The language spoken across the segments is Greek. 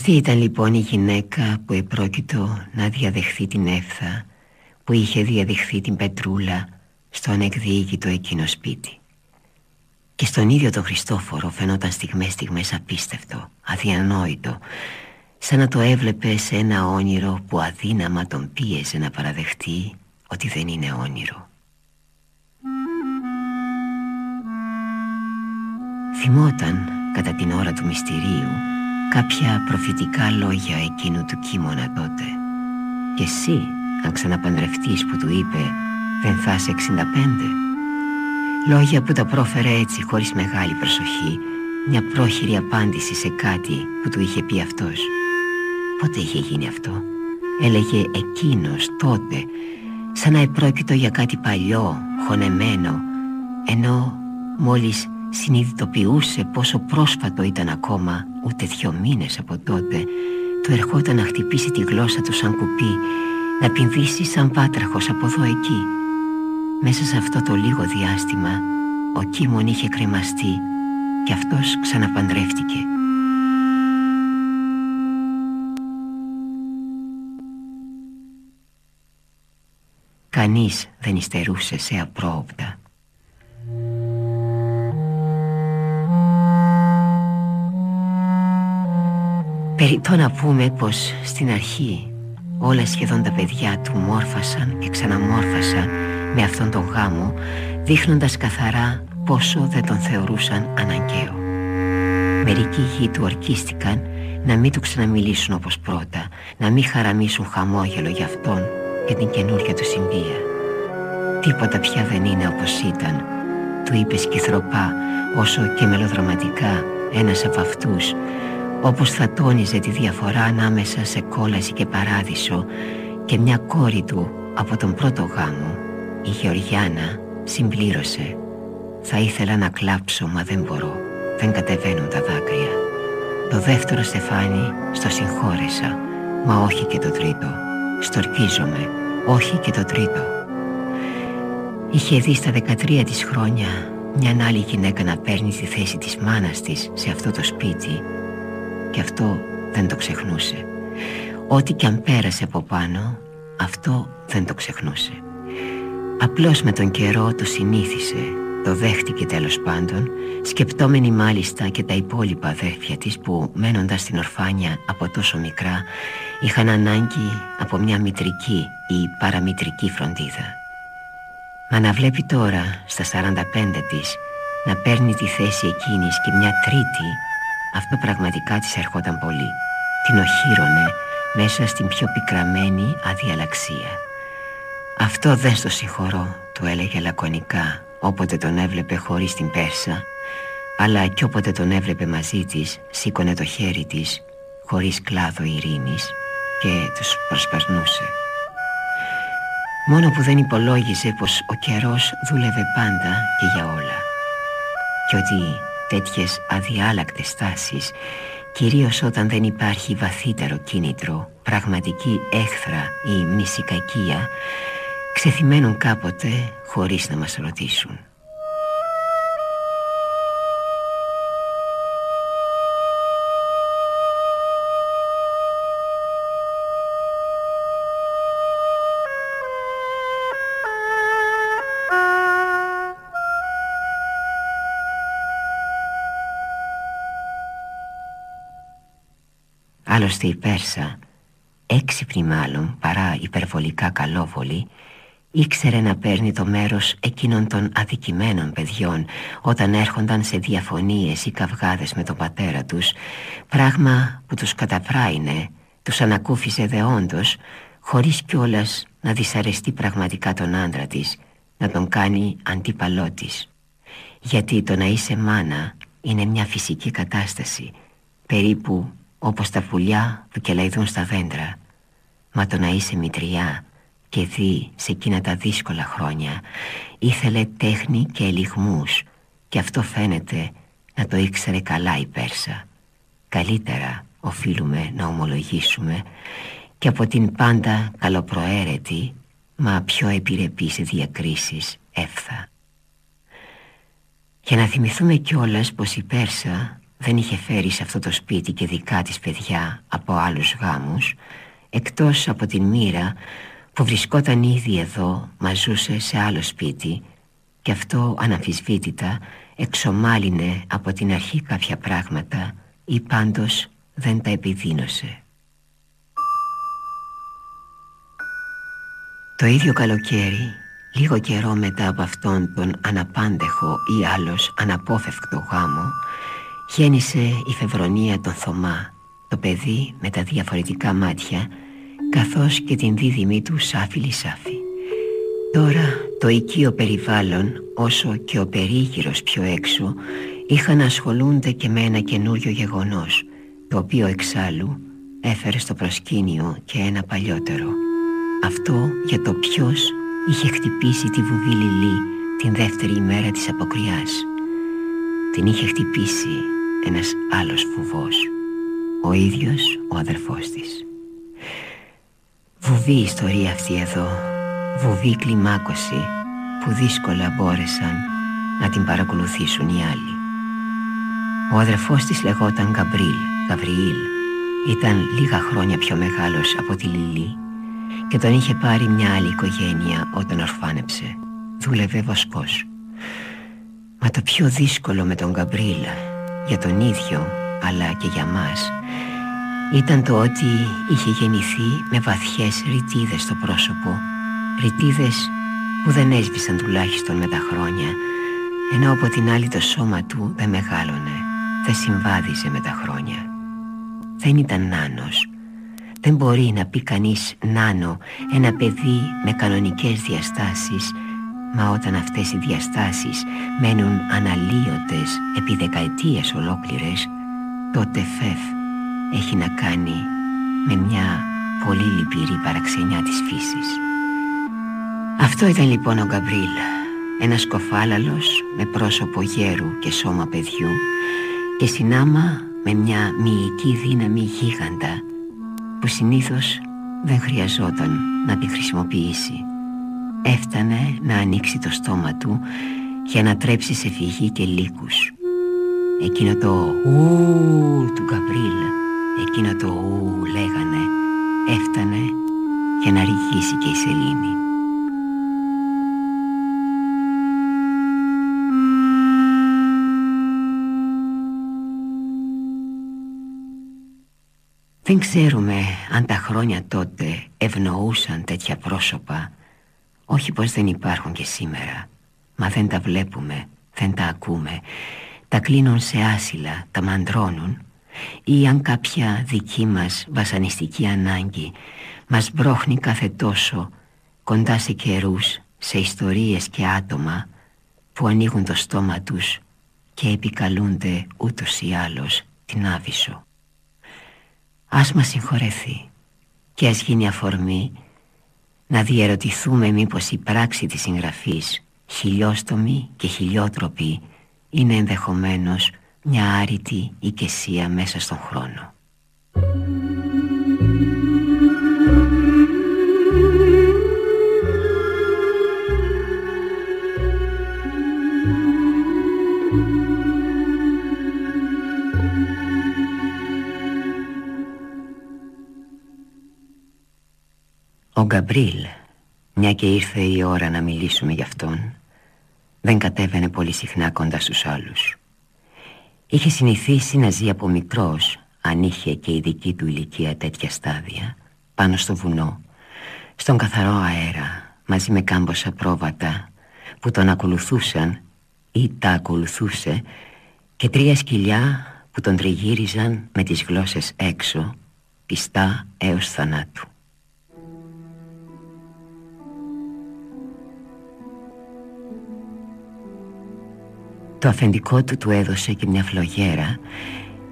Αυτή ήταν λοιπόν η γυναίκα που επρόκειτο να διαδεχθεί την έφθα που είχε διαδεχθεί την Πετρούλα στο ανεκδιήγητο εκείνο σπίτι. Και στον ίδιο τον Χριστόφορο φαινόταν στιγμές στιγμές απίστευτο, αδιανόητο, σαν να το έβλεπε σε ένα όνειρο που αδύναμα τον πίεζε να παραδεχτεί ότι δεν είναι όνειρο. Θυμόταν κατά την ώρα του μυστηρίου κάποια προφητικά λόγια εκείνου του κείμωνα τότε. Και εσύ, αν ξαναπαντρευτείς που του είπε «Δεν θα είσαι 65» Λόγια που τα πρόφερε έτσι χωρίς μεγάλη προσοχή Μια πρόχειρη απάντηση σε κάτι που του είχε πει αυτός Πότε είχε γίνει αυτό; Έλεγε εκείνος τότε Σαν να επρόκειτο για κάτι παλιό, χωνεμένο Ενώ μόλις συνειδητοποιούσε πόσο πρόσφατο ήταν ακόμα ούτε δυο μήνες από τότε του ερχόταν να χτυπήσει τη γλώσσα του σαν κουπί να πηδήσει σαν πάτραχος από εδώ εκεί. Μέσα σε αυτό το λίγο διάστημα ο Κίμων είχε κρεμαστεί και αυτός ξαναπαντρεύτηκε. Κανείς δεν υστερούσε σε απρόοπτα Περιτώ να πούμε πως στην αρχή όλα σχεδόν τα παιδιά του μόρφασαν και ξαναμόρφασαν με αυτόν τον γάμο δείχνοντας καθαρά πόσο δεν τον θεωρούσαν αναγκαίο. Μερικοί γη του ορκίστηκαν να μην του ξαναμιλήσουν όπως πρώτα, να μην χαραμίσουν χαμόγελο για αυτόν και την καινούρια του συμβία. Τίποτα πια δεν είναι όπως ήταν, του είπες σκυθροπά όσο και μελοδραματικά ένας από αυτούς όπως θα τόνιζε τη διαφορά ανάμεσα σε κόλαση και παράδεισο και μια κόρη του από τον πρώτο γάμο, η Γεωργιάνα συμπλήρωσε «Θα ήθελα να κλάψω μα δεν μπορώ, δεν κατεβαίνουν τα δάκρυα». Το δεύτερο στεφάνι στο συγχώρεσα, μα όχι και το τρίτο. Στορκίζομαι, όχι και το τρίτο. Είχε δει στα 13 της χρόνια μια άλλη γυναίκα να παίρνει τη θέση της μάνας της σε αυτό το σπίτι και αυτό δεν το ξεχνούσε. Ό,τι κι αν πέρασε από πάνω, αυτό δεν το ξεχνούσε. Απλώς με τον καιρό το συνήθισε, το δέχτηκε τέλος πάντων, σκεπτόμενη μάλιστα και τα υπόλοιπα αδέρφια της που μένοντας στην ορφάνια από τόσο μικρά είχαν ανάγκη από μια μητρική ή παραμητρική φροντίδα. Μα να βλέπει τώρα στα 45 της να παίρνει τη θέση εκείνης και μια τρίτη αυτό πραγματικά της ερχόταν πολύ. Την οχύρωνε μέσα στην πιο πικραμένη αδιαλαξία. «Αυτό δεν στο συγχωρώ», του έλεγε λακωνικά όποτε τον έβλεπε χωρίς την Πέρσα αλλά κι όποτε τον έβλεπε μαζί της σήκωνε το χέρι της χωρίς κλάδο ειρήνης και τους προσπερνούσε. Μόνο που δεν υπολόγιζε πως ο καιρός δούλευε πάντα και για όλα και ότι τέτοιες αδιάλακτες τάσεις κυρίως όταν δεν υπάρχει βαθύτερο κίνητρο, πραγματική έχθρα ή μνησικακία ξεθυμένουν κάποτε χωρίς να μας ρωτήσουν. Άλλωστε η Πέρσα, έξυπνη μάλλον παρά υπερβολικά καλόβολη, ήξερε να παίρνει το μέρος εκείνων των αδικημένων παιδιών όταν έρχονταν σε διαφωνίες ή καυγάδες με τον πατέρα τους, πράγμα που τους καταπράινε, τους ανακούφιζε δεόντως, χωρίς κιόλας να δυσαρεστεί πραγματικά τον άντρα της, να τον κάνει αντίπαλό της. Γιατί το να είσαι μάνα είναι μια φυσική κατάσταση, περίπου όπως τα πουλιά που κελαϊδούν στα δέντρα. Μα το να είσαι μητριά και δει σε εκείνα τα δύσκολα χρόνια ήθελε τέχνη και ελιγμούς και αυτό φαίνεται να το ήξερε καλά η Πέρσα. Καλύτερα οφείλουμε να ομολογήσουμε και από την πάντα καλοπροαίρετη μα πιο επιρρεπής σε διακρίσεις έφθα. Και να θυμηθούμε κιόλας πως η Πέρσα δεν είχε φέρει σε αυτό το σπίτι και δικά της παιδιά από άλλους γάμους εκτός από την μοίρα που βρισκόταν ήδη εδώ μα ζούσε σε άλλο σπίτι και αυτό αναμφισβήτητα εξομάλυνε από την αρχή κάποια πράγματα ή πάντως δεν τα επιδίνωσε. Το ίδιο καλοκαίρι, λίγο καιρό μετά από αυτόν τον αναπάντεχο ή άλλος αναπόφευκτο γάμο, γέννησε η Φεβρονία τον Θωμά, το παιδί με τα διαφορετικά μάτια, καθώς και την δίδυμή του Σάφη Σάφη. Τώρα το οικείο περιβάλλον, όσο και ο περίγυρος πιο έξω, είχαν να ασχολούνται και με ένα καινούριο γεγονός, το οποίο εξάλλου έφερε στο προσκήνιο και ένα παλιότερο. Αυτό για το ποιος είχε χτυπήσει τη βουβή Λιλή την δεύτερη ημέρα της αποκριάς. Την είχε χτυπήσει ένας άλλος φουβός, ο ίδιος ο αδερφός της. Βουβή ιστορία αυτή εδώ, βουβή κλιμάκωση που δύσκολα μπόρεσαν να την παρακολουθήσουν οι άλλοι. Ο αδερφός της λεγόταν Γκαμπρίλ, Γαβριήλ, ήταν λίγα χρόνια πιο μεγάλος από τη Λιλή και τον είχε πάρει μια άλλη οικογένεια όταν ορφάνεψε. Δούλευε βοσκός. Μα το πιο δύσκολο με τον Γκαμπρίλ, για τον ίδιο αλλά και για μας, ήταν το ότι είχε γεννηθεί με βαθιές ρητίδες στο πρόσωπο. Ρητίδες που δεν έσβησαν τουλάχιστον με τα χρόνια, ενώ από την άλλη το σώμα του δεν μεγάλωνε, δεν συμβάδιζε με τα χρόνια. Δεν ήταν νάνος, δεν μπορεί να πει κανείς νάνο ένα παιδί με κανονικές διαστάσεις Μα όταν αυτές οι διαστάσεις μένουν αναλύωτες επί δεκαετίες ολόκληρες τότε φεφ έχει να κάνει με μια πολύ λυπηρή παραξενιά της φύσης Αυτό ήταν λοιπόν ο Γκαμπρίλ Ένας κοφάλαλος με πρόσωπο γέρου και σώμα παιδιού και συνάμα με μια μυϊκή δύναμη γίγαντα που συνήθως δεν χρειαζόταν να τη χρησιμοποιήσει. Έφτανε να ανοίξει το στόμα του για να τρέψει σε φυγή και λύκους. Εκείνο το ου του Γκαμπρίλ, εκείνο το ου λέγανε, έφτανε για να ρηγήσει και η σελήνη. Δεν ξέρουμε αν τα χρόνια τότε ευνοούσαν τέτοια πρόσωπα Όχι πως δεν υπάρχουν και σήμερα. Μα δεν τα βλέπουμε, δεν τα ακούμε. Τα κλείνουν σε άσυλα, τα μαντρώνουν. Ή αν κάποια δική μας βασανιστική ανάγκη Μας μπρόχνει κάθε τόσο Κοντά σε καιρούς, σε ιστορίες και άτομα Που ανοίγουν το στόμα τους Και επικαλούνται ούτως ή άλλως την άβυσο. Ας μας συγχωρεθεί και ας γίνει αφορμή να διερωτηθούμε μήπως η πράξη της συγγραφής χιλιόστομη και χιλιότροπη είναι ενδεχομένως μια άρρητη οικεσία μέσα στον χρόνο. Ο Γκαμπρίλ, μια και ήρθε η ώρα να μιλήσουμε γι' αυτόν, δεν κατέβαινε πολύ συχνά κοντά στους άλλους. Είχε συνηθίσει να ζει από μικρός, αν είχε και η δική του ηλικία τέτοια στάδια πάνω στο βουνό στον καθαρό αέρα μαζί με κάμποσα πρόβατα που τον ακολουθούσαν ή τα ακολουθούσε και τρία σκυλιά που τον τριγύριζαν με τις γλώσσες έξω πιστά έως θανάτου. Το αφεντικό του του έδωσε και μια φλογέρα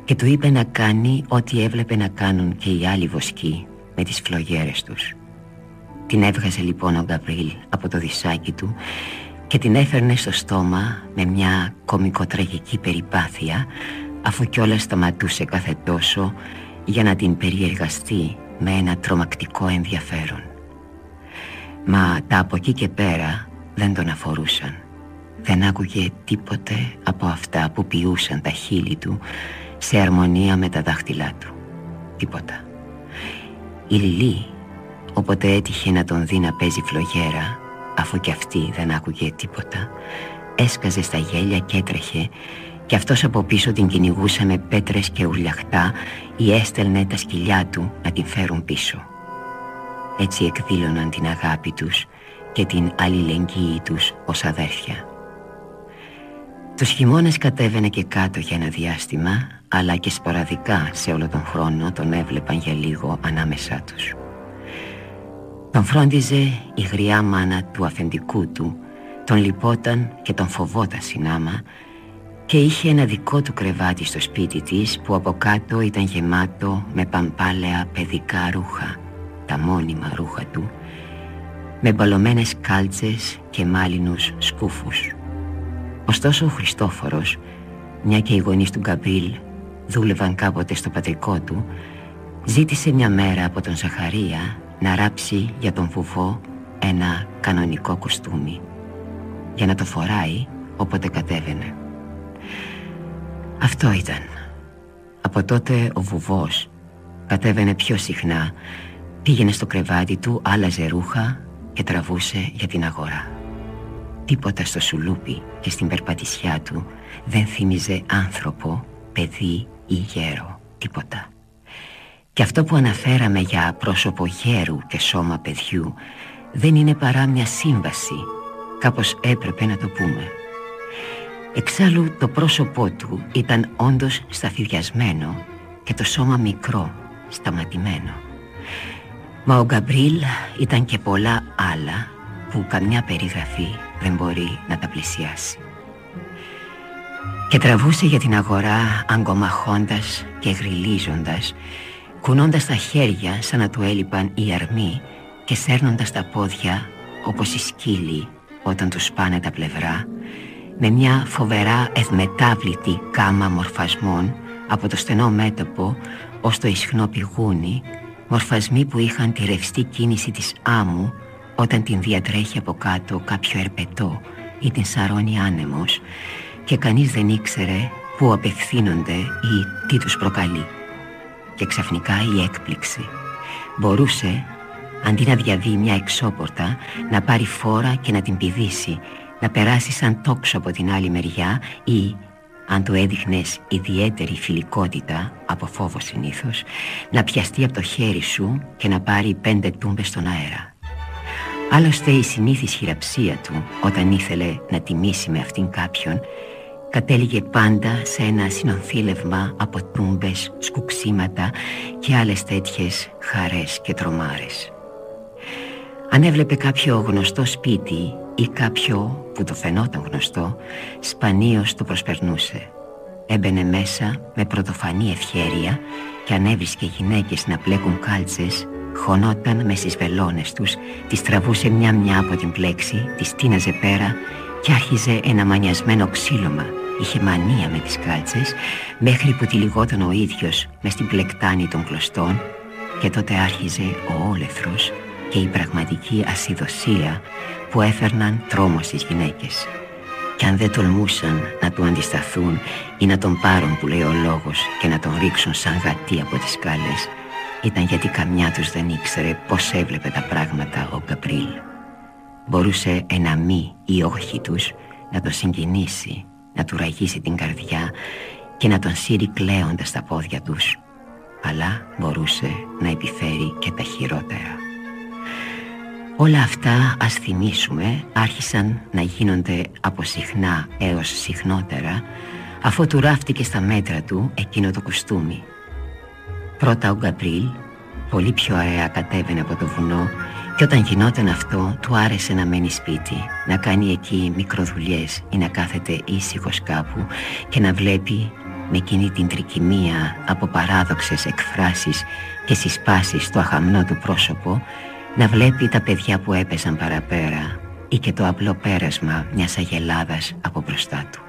και του είπε να κάνει ό,τι έβλεπε να κάνουν και οι άλλοι βοσκοί με τις φλογέρες τους. Την έβγαζε λοιπόν ο Γκαβρίλ από το δισάκι του και την έφερνε στο στόμα με μια κομικοτραγική περιπάθεια αφού κιόλας σταματούσε κάθε τόσο για να την περιεργαστεί με ένα τρομακτικό ενδιαφέρον. Μα τα από εκεί και πέρα δεν τον αφορούσαν. Δεν άκουγε τίποτε από αυτά που ποιούσαν τα χείλη του σε αρμονία με τα δάχτυλά του. Τίποτα. Η Λιλή, όποτε έτυχε να τον δει να παίζει φλογέρα, αφού κι αυτή δεν άκουγε τίποτα, έσκαζε στα γέλια και έτρεχε και αυτός από πίσω την κυνηγούσε με πέτρες και ουρλιαχτά ή έστελνε τα σκυλιά του να την φέρουν πίσω. Έτσι εκδήλωναν την αγάπη τους και την αλληλεγγύη τους ως αδέρφια. Τους χειμώνες κατέβαινε και κάτω για ένα διάστημα αλλά και σποραδικά σε όλο τον χρόνο τον έβλεπαν για λίγο ανάμεσά τους. Τον φρόντιζε η γριά μάνα του αφεντικού του, τον λυπόταν και τον φοβόταν συνάμα και είχε ένα δικό του κρεβάτι στο σπίτι της που από κάτω ήταν γεμάτο με παμπάλαια παιδικά ρούχα, τα μόνιμα ρούχα του, με μπαλωμένες κάλτσες και μάλινους σκούφους. Ωστόσο ο Χριστόφορος, μια και οι γονείς του Γκαμπρίλ δούλευαν κάποτε στο πατρικό του, ζήτησε μια μέρα από τον Ζαχαρία να ράψει για τον βουβό ένα κανονικό κοστούμι για να το φοράει όποτε κατέβαινε. Αυτό ήταν. Από τότε ο βουβός κατέβαινε πιο συχνά, πήγαινε στο κρεβάτι του, άλλαζε ρούχα και τραβούσε για την αγορά. Τίποτα στο σουλούπι και στην περπατησιά του δεν θύμιζε άνθρωπο, παιδί ή γέρο, τίποτα. Και αυτό που αναφέραμε για πρόσωπο γέρου και σώμα παιδιού δεν είναι παρά μια σύμβαση, κάπως έπρεπε να το πούμε. Εξάλλου το πρόσωπό του ήταν όντως σταφυδιασμένο και το σώμα μικρό, σταματημένο. Μα ο Γκαμπρίλ ήταν και πολλά άλλα που καμιά περιγραφή δεν μπορεί να τα πλησιάσει. Και τραβούσε για την αγορά αγκομαχώντας και γριλίζοντας, κουνώντας τα χέρια σαν να του έλειπαν οι αρμοί και σέρνοντας τα πόδια όπως οι σκύλοι όταν τους πάνε τα πλευρά με μια φοβερά ευμετάβλητη κάμα μορφασμών από το στενό μέτωπο ως το ισχνό πηγούνι μορφασμοί που είχαν τη ρευστή κίνηση της άμμου όταν την διατρέχει από κάτω κάποιο ερπετό ή την σαρώνει άνεμος και κανείς δεν ήξερε πού απευθύνονται ή τι τους προκαλεί. Και ξαφνικά η έκπληξη. Μπορούσε, αντί να διαβεί μια εξώπορτα, να πάρει φόρα και να την πηδήσει να περάσει σαν τόξο από την άλλη μεριά ή αν του έδειχνες ιδιαίτερη φιλικότητα από φόβο συνήθως να πιαστεί από το χέρι σου και να πάρει πέντε τούμπες στον αέρα Άλλωστε η συνήθις χειραψία του όταν ήθελε να τιμήσει με αυτήν κάποιον κατέληγε πάντα σε ένα συνονθήλευμα από τούμπες, σκουξίματα και άλλες τέτοιες χαρές και τρομάρες αν έβλεπε κάποιο γνωστό σπίτι ή κάποιο που το φαινόταν γνωστό, σπανίως το προσπερνούσε. Έμπαινε μέσα με πρωτοφανή ευχέρεια και αν έβρισκε γυναίκες να πλέκουν κάλτσες, χωνόταν με στις βελόνες τους, τις τραβούσε μια-μια από την πλέξη, τις τίναζε πέρα και άρχιζε ένα μανιασμένο ξύλωμα. Είχε μανία με τις κάλτσες, μέχρι που τυλιγόταν ο ίδιος μες στην πλεκτάνη των κλωστών και τότε άρχιζε ο όλεθρος και η πραγματική ασυδοσία που έφερναν τρόμο στις γυναίκες. Κι αν δεν τολμούσαν να του αντισταθούν ή να τον πάρουν που λέει ο λόγος και να τον ρίξουν σαν γατί από τις σκάλες, ήταν γιατί καμιά τους δεν ήξερε πώς έβλεπε τα πράγματα ο Καπρίλ. Μπορούσε ένα μη ή όχι τους να τον συγκινήσει, να του ραγίσει την καρδιά και να τον σύρει κλαίοντας τα πόδια τους αλλά μπορούσε να επιφέρει και τα χειρότερα. Όλα αυτά, ας θυμίσουμε, άρχισαν να γίνονται από συχνά έως συχνότερα αφού του ράφτηκε στα μέτρα του εκείνο το κουστούμι. Πρώτα ο Γκαμπρίλ, πολύ πιο αέα κατέβαινε από το βουνό και όταν γινόταν αυτό του άρεσε να μένει σπίτι, να κάνει εκεί μικροδουλειές ή να κάθεται ήσυχος κάπου και να βλέπει με εκείνη την τρικυμία από παράδοξες εκφράσεις και συσπάσεις στο αχαμνό του πρόσωπο να βλέπει τα παιδιά που έπαιζαν παραπέρα ή και το απλό πέρασμα μιας αγελάδας από μπροστά του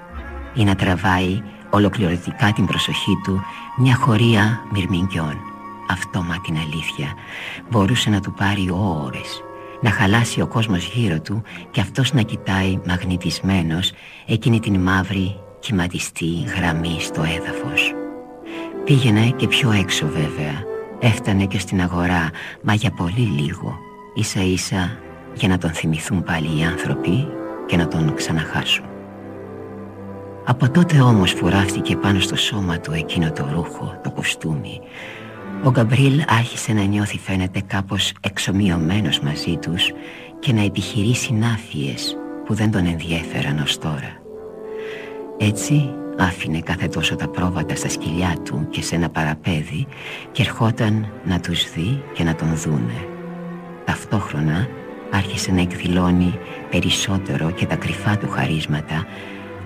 ή να τραβάει ολοκληρωτικά την προσοχή του μια χωρία μυρμηγκιών. Αυτό μα την αλήθεια μπορούσε να του πάρει ώρες να χαλάσει ο κόσμος γύρω του και αυτός να κοιτάει μαγνητισμένος εκείνη την μαύρη κυματιστή γραμμή στο έδαφος. Πήγαινε και πιο έξω βέβαια, έφτανε και στην αγορά, μα για πολύ λίγο, ίσα ίσα για να τον θυμηθούν πάλι οι άνθρωποι και να τον ξαναχάσουν. Από τότε όμως φουράφτηκε πάνω στο σώμα του εκείνο το ρούχο, το κοστούμι. Ο Γκαμπρίλ άρχισε να νιώθει φαίνεται κάπως εξομοιωμένος μαζί τους και να επιχειρεί συνάφειες που δεν τον ενδιέφεραν ως τώρα. Έτσι άφηνε κάθε τόσο τα πρόβατα στα σκυλιά του και σε ένα παραπέδι και ερχόταν να τους δει και να τον δούνε. Ταυτόχρονα άρχισε να εκδηλώνει περισσότερο και τα κρυφά του χαρίσματα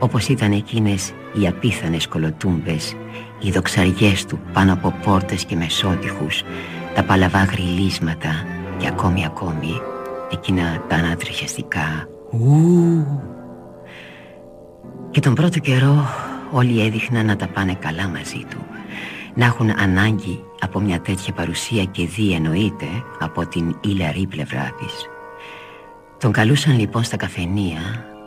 όπως ήταν εκείνες οι απίθανες κολοτούμπες, οι δοξαριές του πάνω από πόρτες και μεσότυχους, τα παλαβά γριλίσματα και ακόμη ακόμη εκείνα τα ανατριχιαστικά «Ου». Και τον πρώτο καιρό όλοι έδειχναν να τα πάνε καλά μαζί του, να έχουν ανάγκη από μια τέτοια παρουσία και δει εννοείται από την ήλαρη πλευρά της. Τον καλούσαν λοιπόν στα καφενεία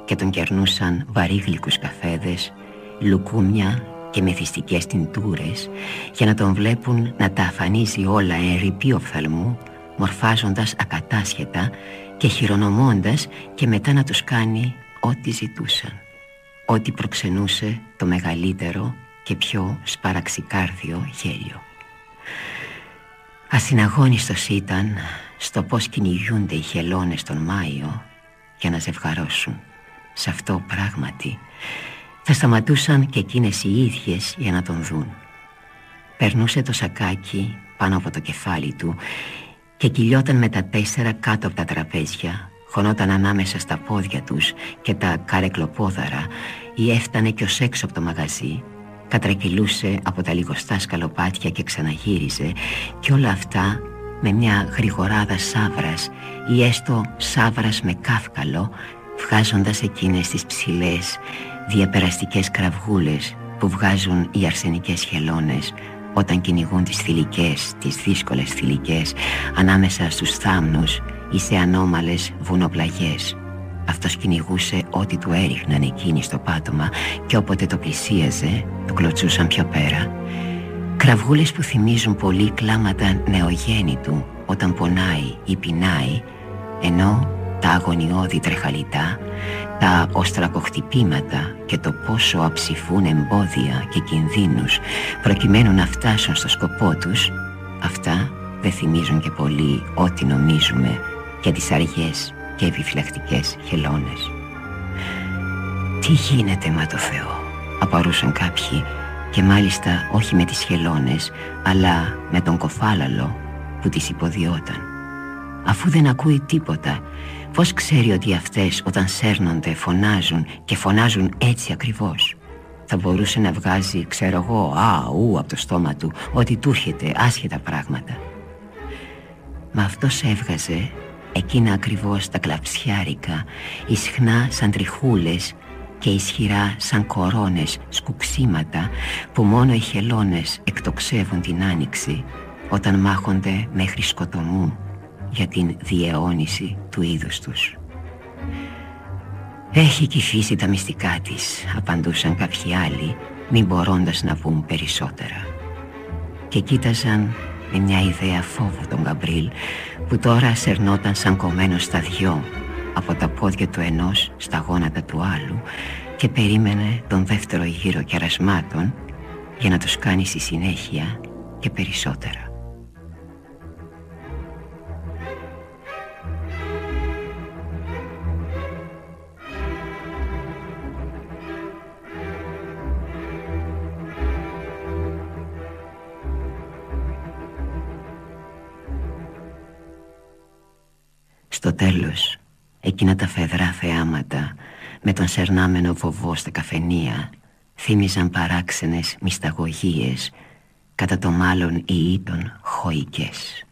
και τον κερνούσαν βαρύγλικους καφέδες, λουκούμια και μεθυστικές τυντούρες για να τον βλέπουν να τα αφανίζει όλα ερυπή οφθαλμού μορφάζοντας ακατάσχετα και χειρονομώντας και μετά να τους κάνει ό,τι ζητούσαν ό,τι προξενούσε το μεγαλύτερο και πιο σπαραξικάρδιο γέλιο. Ασυναγώνιστος ήταν στο πως κυνηγούνται οι χελώνες τον Μάιο για να ζευγαρώσουν σε αυτό πράγματι θα σταματούσαν και εκείνες οι ίδιες για να τον δουν. Περνούσε το σακάκι πάνω από το κεφάλι του και κυλιόταν με τα τέσσερα κάτω από τα τραπέζια χωνόταν ανάμεσα στα πόδια τους και τα καρεκλοπόδαρα ή έφτανε κι ως έξω από το μαγαζί κατρακυλούσε από τα λιγοστά σκαλοπάτια και ξαναγύριζε και όλα αυτά με μια γρηγοράδα σάβρας ή έστω σάβρας με κάφκαλο βγάζοντας εκείνες τις ψηλές διαπεραστικές κραυγούλες που βγάζουν οι αρσενικές χελώνες όταν κυνηγούν τις θηλυκές, τις δύσκολες θηλυκές ανάμεσα στους θάμνους ή σε ανώμαλες βουνοπλαγιές. Αυτός κυνηγούσε ό,τι του έριχναν εκείνοι στο πάτωμα και όποτε το πλησίαζε, το κλωτσούσαν πιο πέρα. Κραυγούλες που θυμίζουν πολύ κλάματα νεογέννητου όταν πονάει ή πεινάει, ενώ τα αγωνιώδη τρεχαλιτά, τα οστρακοχτυπήματα και το πόσο αψηφούν εμπόδια και κινδύνους προκειμένου να φτάσουν στο σκοπό τους, αυτά δεν θυμίζουν και πολύ ό,τι νομίζουμε για τις αργές και επιφυλακτικές χελώνες. «Τι γίνεται, μα το Θεό», απαρούσαν κάποιοι και μάλιστα όχι με τις χελώνες αλλά με τον κοφάλαλο που τις υποδιόταν. Αφού δεν ακούει τίποτα Πώς ξέρει ότι αυτές όταν σέρνονται φωνάζουν και φωνάζουν έτσι ακριβώς; Θα μπορούσε να βγάζει, ξέρω εγώ, α, ου από το στόμα του, ότι του έρχεται άσχετα πράγματα. Μα αυτός έβγαζε εκείνα ακριβώς τα κλαψιάρικα, ισχνά σαν τριχούλες και ισχυρά σαν κορώνες σκουξίματα που μόνο οι χελώνες εκτοξεύουν την άνοιξη όταν μάχονται μέχρι σκοτωμού για την διαιώνιση του είδους τους. «Έχει κυφίσει τα μυστικά της», απαντούσαν κάποιοι άλλοι, μην μπορώντας να πούν περισσότερα. Και κοίταζαν με μια ιδέα φόβου τον Γκαμπρίλ, που τώρα σερνόταν σαν κομμένο στα δυο, από τα πόδια του ενός στα γόνατα του άλλου και περίμενε τον δεύτερο γύρο κερασμάτων για να τους κάνει στη συνέχεια και περισσότερα. Στο τέλος, εκείνα τα φεδρά θεάματα με τον σερνάμενο βοβό στα καφενεία θύμιζαν παράξενες μυσταγωγίες κατά το μάλλον οι των χωικές.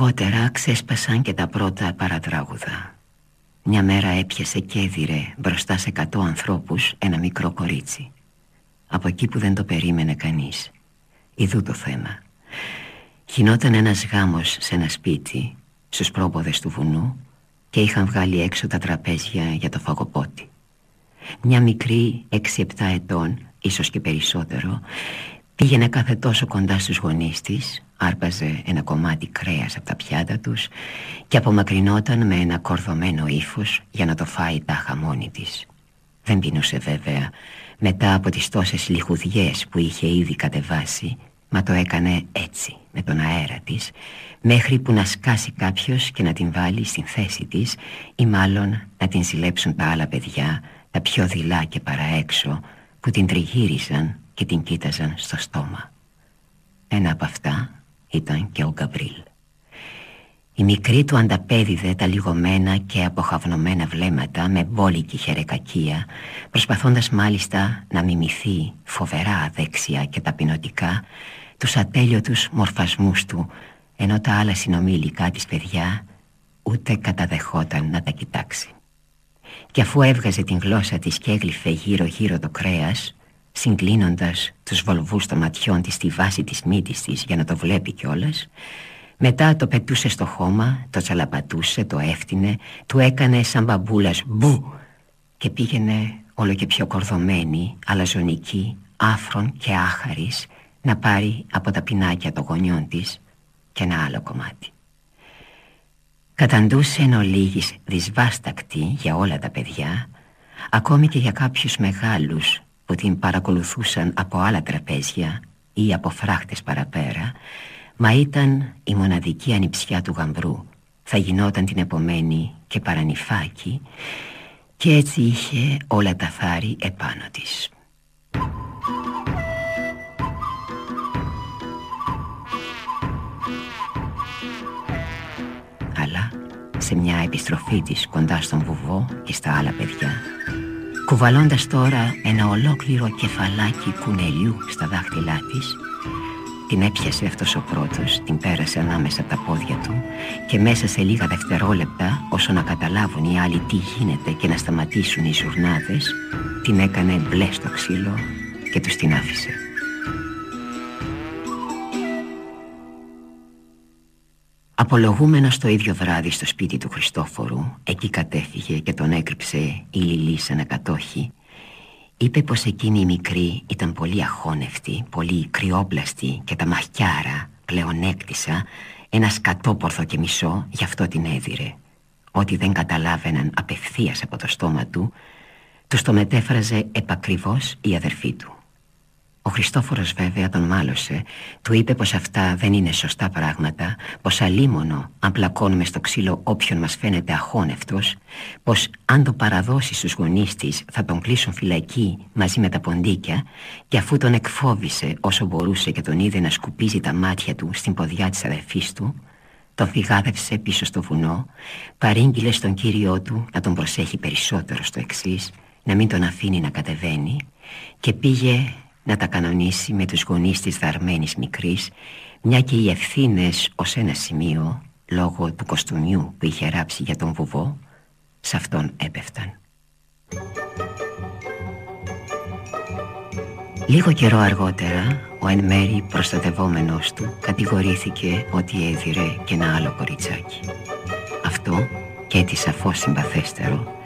Αργότερα ξέσπασαν και τα πρώτα παρατράγουδα. Μια μέρα έπιασε και έδιρε μπροστά σε εκατό ανθρώπους ένα μικρό κορίτσι. Από εκεί που δεν το περίμενε κανείς. Ιδού το θέμα. Γινόταν ένας γάμος σε ένα σπίτι Στους πρόποδες του βουνού Και είχαν βγάλει έξω τα τραπέζια για το φαγοπότη. Μια μικρή 6-7 ετών Ίσως και περισσότερο Πήγαινε κάθε τόσο κοντά στους γονείς της Άρπαζε ένα κομμάτι κρέας από τα πιάτα τους Και απομακρυνόταν με ένα κορδωμένο ύφος Για να το φάει τάχα μόνη της. Δεν πίνουσε βέβαια Μετά από τις τόσες λιχουδιές που είχε ήδη κατεβάσει Μα το έκανε έτσι με τον αέρα της Μέχρι που να σκάσει κάποιος και να την βάλει στην θέση της Ή μάλλον να την ζηλέψουν τα άλλα παιδιά Τα πιο δειλά και παραέξω Που την τριγύριζαν και την κοίταζαν στο στόμα. Ένα από αυτά ήταν και ο Γκαμπρίλ. Η μικρή του ανταπέδιδε τα λιγωμένα και αποχαυνωμένα βλέμματα με μπόλικη χερεκακία Προσπαθώντας μάλιστα να μιμηθεί φοβερά αδέξια και ταπεινωτικά Τους ατέλειωτους μορφασμούς του Ενώ τα άλλα συνομήλικα της παιδιά ούτε καταδεχόταν να τα κοιτάξει. Και αφού έβγαζε την γλώσσα της και έγλυφε γύρω γύρω το κρέας συγκλίνοντας τους βολβούς των ματιών της στη βάση της μύτης της για να το βλέπει κιόλας μετά το πετούσε στο χώμα, το τσαλαπατούσε, το έφτινε, του έκανε σαν μπαμπούλας μπου και πήγαινε όλο και πιο κορδωμένη, αλαζονική, άφρον και άχαρης να πάρει από τα πινάκια των γονιών της και ένα άλλο κομμάτι. Καταντούσε εν ολίγης δυσβάστακτη για όλα τα παιδιά, ακόμη και για κάποιους μεγάλους που την παρακολουθούσαν από άλλα τραπέζια ή από φράχτες παραπέρα μα ήταν η μοναδική ανιψιά του γαμπρού. Θα γινόταν την επομένη και παρανυφάκι και έτσι είχε όλα τα θάρη επάνω της. Αλλά σε μια επιστροφή της κοντά στον βουβό και στα άλλα παιδιά Κουβαλώντας τώρα ένα ολόκληρο κεφαλάκι κουνελιού στα δάχτυλά της Την έπιασε αυτός ο πρώτος, την πέρασε ανάμεσα από τα πόδια του Και μέσα σε λίγα δευτερόλεπτα, όσο να καταλάβουν οι άλλοι τι γίνεται και να σταματήσουν οι ζουρνάδες Την έκανε μπλε στο ξύλο και τους την άφησε Απολογούμενος το ίδιο βράδυ στο σπίτι του Χριστόφορου Εκεί κατέφυγε και τον έκρυψε η Λιλή σε ένα κατόχι Είπε πως εκείνη η μικρή ήταν πολύ αχώνευτη Πολύ κρυόπλαστη και τα μαχιάρα πλεονέκτησα Ένα σκατόπορθο και μισό γι' αυτό την έδιρε. Ό,τι δεν καταλάβαιναν απευθείας από το στόμα του Τους το μετέφραζε επακριβώς η αδερφή του ο Χριστόφορος βέβαια τον μάλωσε. Του είπε πως αυτά δεν είναι σωστά πράγματα Πως αλίμονο αν πλακώνουμε στο ξύλο όποιον μας φαίνεται αχώνευτος Πως αν το παραδώσει στους γονείς της θα τον κλείσουν φυλακή μαζί με τα ποντίκια Και αφού τον εκφόβησε όσο μπορούσε και τον είδε να σκουπίζει τα μάτια του στην ποδιά της αδερφής του τον φυγάδευσε πίσω στο βουνό Παρήγγειλε στον κύριό του να τον προσέχει περισσότερο στο εξής Να μην τον αφήνει να κατεβαίνει Και πήγε να τα κανονίσει με τους γονείς της δαρμένης μικρής μια και οι ευθύνες ως ένα σημείο λόγω του κοστούμιου που είχε ράψει για τον βουβό σε αυτόν έπεφταν. Λίγο καιρό αργότερα ο εν μέρη προστατευόμενος του κατηγορήθηκε ότι έδιρε και ένα άλλο κοριτσάκι. Αυτό και έτσι σαφώς συμπαθέστερο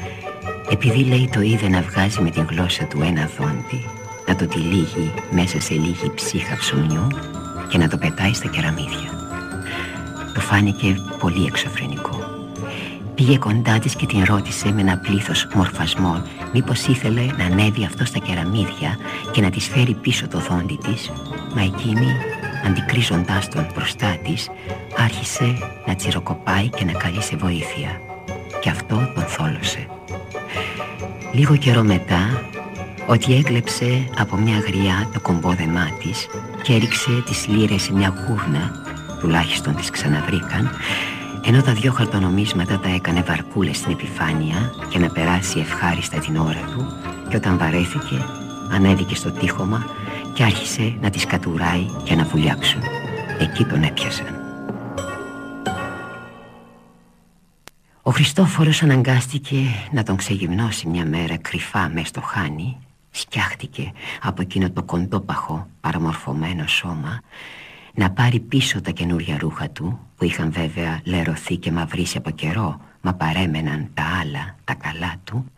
επειδή λέει το είδε να βγάζει με την γλώσσα του ένα δόντι να το τυλίγει μέσα σε λίγη ψύχα ψωμιού και να το πετάει στα κεραμίδια. Του φάνηκε πολύ εξωφρενικό. Πήγε κοντά της και την ρώτησε με ένα πλήθος μορφασμών μήπως ήθελε να ανέβει αυτό στα κεραμίδια και να της φέρει πίσω το δόντι της, μα εκείνη, αντικρίζοντάς τον μπροστά της, άρχισε να τσιροκοπάει και να καλεί σε βοήθεια. Και αυτό τον θόλωσε. Λίγο καιρό μετά, ότι έκλεψε από μια γριά το κομπόδεμά της και έριξε τις λύρες σε μια κούρνα, τουλάχιστον τις ξαναβρήκαν, ενώ τα δυο χαρτονομίσματα τα έκανε βαρκούλες στην επιφάνεια για να περάσει ευχάριστα την ώρα του και όταν βαρέθηκε ανέβηκε στο τείχομα και άρχισε να τις κατουράει για να βουλιάξουν. Εκεί τον έπιασαν. Ο Χριστόφορος αναγκάστηκε να τον ξεγυμνώσει μια μέρα κρυφά μες στο χάνι Σκιάχτηκε από εκείνο το κοντόπαχο παραμορφωμένο σώμα να πάρει πίσω τα καινούρια ρούχα του που είχαν βέβαια λερωθεί και μαυρίσει από καιρό μα παρέμεναν τα άλλα, τα καλά του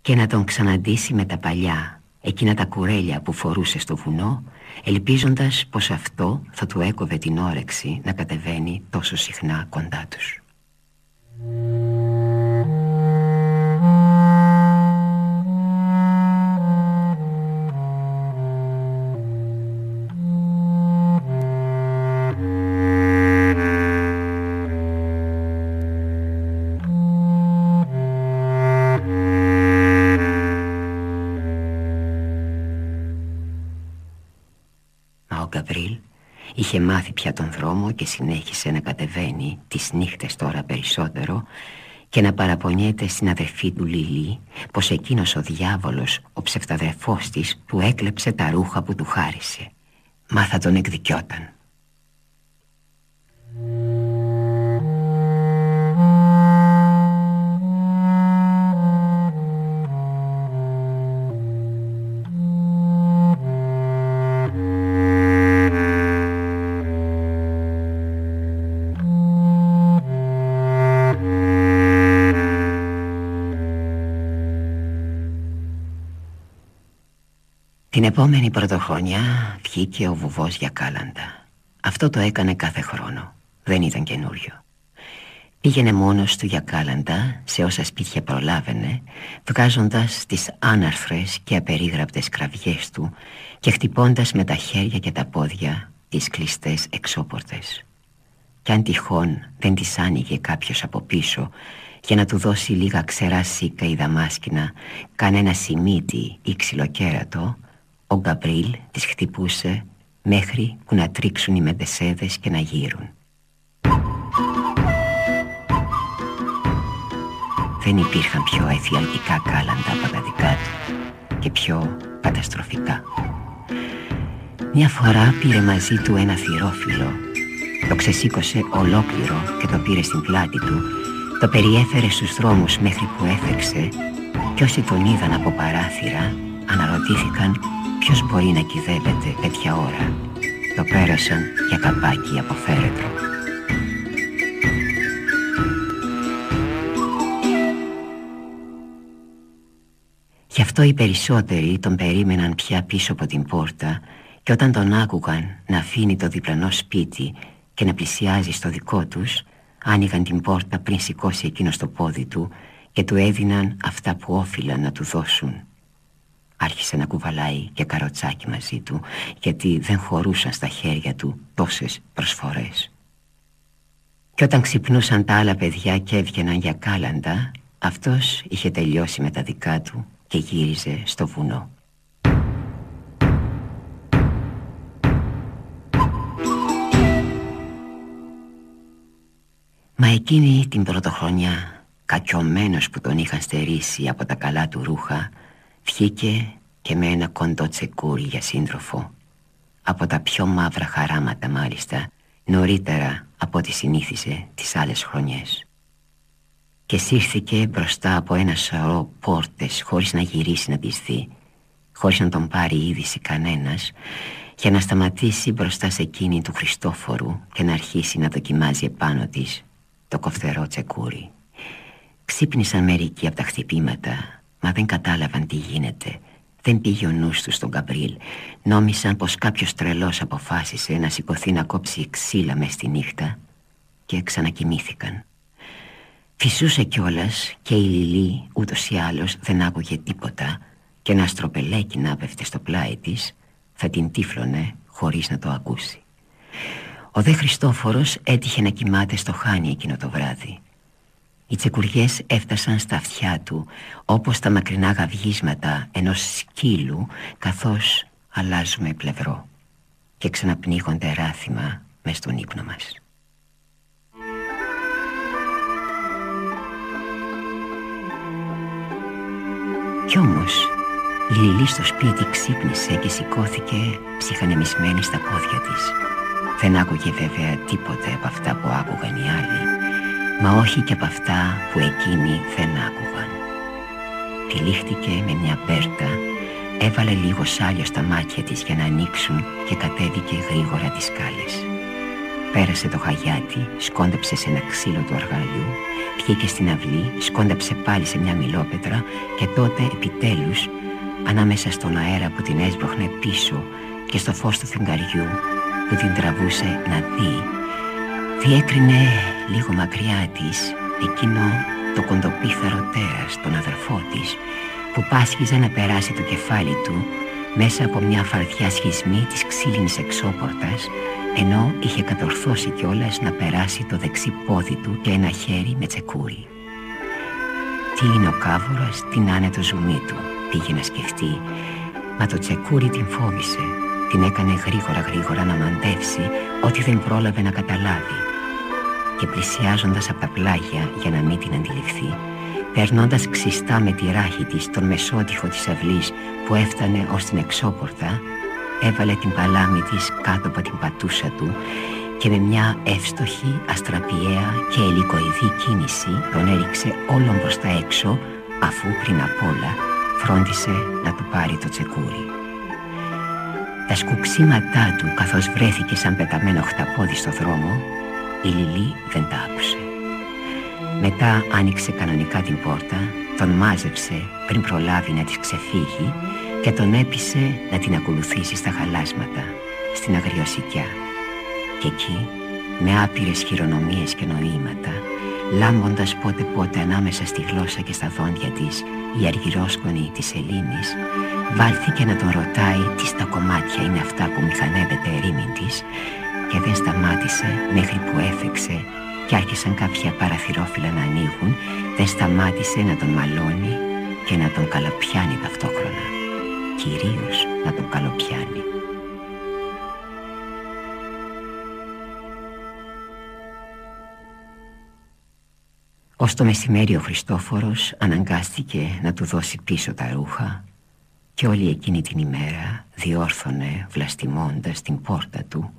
και να τον ξαναντήσει με τα παλιά εκείνα τα κουρέλια που φορούσε στο βουνό ελπίζοντας πως αυτό θα του έκοβε την όρεξη να κατεβαίνει τόσο συχνά κοντά τους. Δρόμο και συνέχισε να κατεβαίνει τις νύχτες τώρα περισσότερο και να παραπονιέται στην αδερφή του Λίλη πως εκείνος ο διάβολος, ο ψευταδερφός της, του έκλεψε τα ρούχα που του χάρισε. Μα θα τον εκδικιόταν. Την επόμενη πρωτοχρονιά βγήκε ο βουβός για κάλαντα. Αυτό το έκανε κάθε χρόνο. Δεν ήταν καινούριο. Πήγαινε μόνος του για κάλαντα σε όσα σπίτια προλάβαινε, βγάζοντας τις άναρθρες και απερίγραπτες κραυγές του και χτυπώντας με τα χέρια και τα πόδια τις κλειστές εξώπορτες. Κι αν τυχόν δεν τις άνοιγε κάποιος από πίσω για να του δώσει λίγα ξερά σίκα ή δαμάσκηνα, κανένα σημίτι ή ξυλοκέρατο, ο Γκαμπρίλ τις χτυπούσε μέχρι που να τρίξουν οι μεντεσέδες και να γύρουν. Δεν υπήρχαν πιο εφιαλτικά κάλαντα από τα δικά του και πιο καταστροφικά. Μια φορά πήρε μαζί του ένα θηρόφυλλο, το ξεσήκωσε ολόκληρο και το πήρε στην πλάτη του, το περιέφερε στους δρόμους μέχρι που έφεξε και όσοι τον είδαν από παράθυρα αναρωτήθηκαν Ποιος μπορεί να κυδεύεται τέτοια ώρα; Το πέρασαν για καπάκι από φέρετρο. Γι' αυτό οι περισσότεροι τον περίμεναν πια πίσω από την πόρτα και όταν τον άκουγαν να αφήνει το διπλανό σπίτι και να πλησιάζει στο δικό τους άνοιγαν την πόρτα πριν σηκώσει εκείνος το πόδι του και του έδιναν αυτά που όφυλαν να του δώσουν Άρχισε να κουβαλάει και καροτσάκι μαζί του γιατί δεν χωρούσαν στα χέρια του τόσες προσφορές. Και όταν ξυπνούσαν τα άλλα παιδιά και έβγαιναν για κάλαντα αυτός είχε τελειώσει με τα δικά του και γύριζε στο βουνό. Μα εκείνη την πρωτοχρονιά κακιωμένος που τον είχαν στερήσει από τα καλά του ρούχα Βγήκε και με ένα κοντό τσεκούρι για σύντροφο. Από τα πιο μαύρα χαράματα μάλιστα Νωρίτερα από ό,τι συνήθιζε τις άλλες χρονιές. Και σύρθηκε μπροστά από ένα σωρό πόρτες Χωρίς να γυρίσει να τις δει Χωρίς να τον πάρει είδηση κανένας Για να σταματήσει μπροστά σε εκείνη του Χριστόφορου Και να αρχίσει να δοκιμάζει επάνω της Το κοφτερό τσεκούρι. Ξύπνησαν μερικοί από τα χτυπήματα Μα δεν κατάλαβαν τι γίνεται. Δεν πήγε ο νους τους στον Καμπρίλ. Νόμισαν πως κάποιος τρελός αποφάσισε Να σηκωθεί να κόψει ξύλα μες στη νύχτα Και ξανακοιμήθηκαν. Φυσούσε κιόλας και η Λιλή ούτως ή άλλως δεν άκουγε τίποτα Και ένα στροπελέκι να πέφτε στο πλάι της Θα την τύφλωνε χωρίς να το ακούσει. Ο δε Χριστόφορος έτυχε να κοιμάται στο χάνι εκείνο το βράδυ οι τσεκουριές έφτασαν στα αυτιά του όπως τα μακρινά γαυγίσματα ενός σκύλου καθώς αλλάζουμε πλευρό και ξαναπνίγονται ράθιμα μες στον ύπνο μας. Κι όμως η Λιλή στο σπίτι ξύπνησε και σηκώθηκε ψυχανεμισμένη στα πόδια της. Δεν άκουγε βέβαια τίποτε από αυτά που άκουγαν οι άλλοι Μα όχι και από αυτά που εκείνοι δεν άκουγαν. Τυλίχτηκε με μια πέρτα Έβαλε λίγο σάλιο στα μάτια της για να ανοίξουν Και κατέβηκε γρήγορα τις σκάλες. Πέρασε το χαγιάτι, σκόντεψε σε ένα ξύλο του αργαλιού Βγήκε στην αυλή, σκόντεψε πάλι σε μια μιλόπετρα Και τότε επιτέλους Ανάμεσα στον αέρα που την έσπροχνε πίσω Και στο φως του φεγγαριού που την τραβούσε να δει Διέκρινε λίγο μακριά της εκείνο το κοντοπίθαρο τέρας, τον αδερφό της που πάσχιζε να περάσει το κεφάλι του μέσα από μια φαρδιά σχισμή της ξύλινης εξώπορτας ενώ είχε κατορθώσει κιόλας να περάσει το δεξί πόδι του και ένα χέρι με τσεκούρι. Τι είναι ο κάβουρας, τι να είναι το ζουμί του, πήγε να σκεφτεί, μα το τσεκούρι την φόβησε, την έκανε γρήγορα γρήγορα να μαντεύσει ό,τι δεν πρόλαβε να καταλάβει και πλησιάζοντας από τα πλάγια για να μην την αντιληφθεί περνώντας ξιστά με τη ράχη της τον μεσότυχο της αυλής που έφτανε ως την εξώπορτα έβαλε την παλάμη της κάτω από την πατούσα του και με μια εύστοχη, αστραπιαία και ελικοειδή κίνηση τον έριξε όλον προς τα έξω αφού πριν απ' όλα φρόντισε να του πάρει το τσεκούρι. Τα σκουξίματά του καθώς βρέθηκε σαν πεταμένο χταπόδι στο δρόμο η Λιλή δεν τα άκουσε. Μετά άνοιξε κανονικά την πόρτα, τον μάζεψε πριν προλάβει να της ξεφύγει και τον έπεισε να την ακολουθήσει στα χαλάσματα, στην αγριοσικιά. Και εκεί, με άπειρες χειρονομίες και νοήματα, λάμποντας πότε πότε ανάμεσα στη γλώσσα και στα δόντια της η αργυρόσκονη της Ελλήνης, βάλθηκε να τον ρωτάει τι στα κομμάτια είναι αυτά που μηχανεύεται ερήμην της και δεν σταμάτησε μέχρι που έφεξε και άρχισαν κάποια παραθυρόφυλλα να ανοίγουν δεν σταμάτησε να τον μαλώνει και να τον καλοπιάνει ταυτόχρονα κυρίως να τον καλοπιάνει. Ως το μεσημέρι ο Χριστόφορος αναγκάστηκε να του δώσει πίσω τα ρούχα και όλη εκείνη την ημέρα διόρθωνε βλαστημώντας την πόρτα του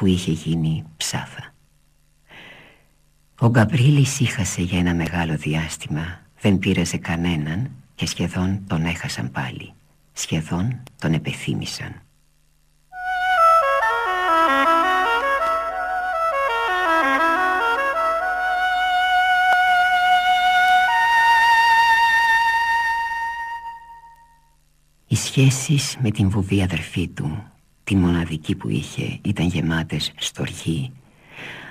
που είχε γίνει ψάθα. Ο Γκαμπρίλης είχασε για ένα μεγάλο διάστημα, δεν πήρεζε κανέναν και σχεδόν τον έχασαν πάλι. Σχεδόν τον επεθύμησαν. Οι σχέσεις με την βουβή αδερφή του τη μοναδική που είχε ήταν γεμάτες στοργή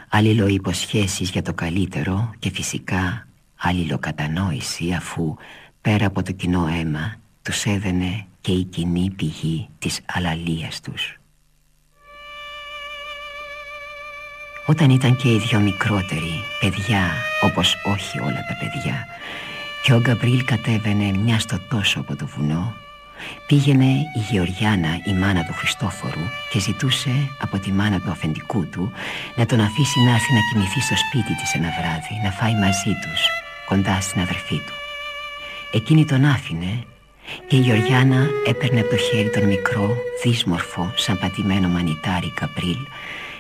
αλληλοϋποσχέσεις για το καλύτερο και φυσικά αλληλοκατανόηση αφού πέρα από το κοινό αίμα τους έδαινε και η κοινή πηγή της αλαλίας τους. Όταν ήταν και οι δυο μικρότεροι, παιδιά όπως όχι όλα τα παιδιά και ο Γκαμπρίλ κατέβαινε μια στο τόσο από το βουνό Πήγαινε η Γεωργιάνα, η μάνα του Χριστόφορου και ζητούσε από τη μάνα του αφεντικού του να τον αφήσει να έρθει να κοιμηθεί στο σπίτι της ένα βράδυ, να φάει μαζί τους, κοντά στην αδερφή του. Εκείνη τον άφηνε και η Γεωργιάνα έπαιρνε από το χέρι τον μικρό, δύσμορφο, σαν πατημένο μανιτάρι καπρίλ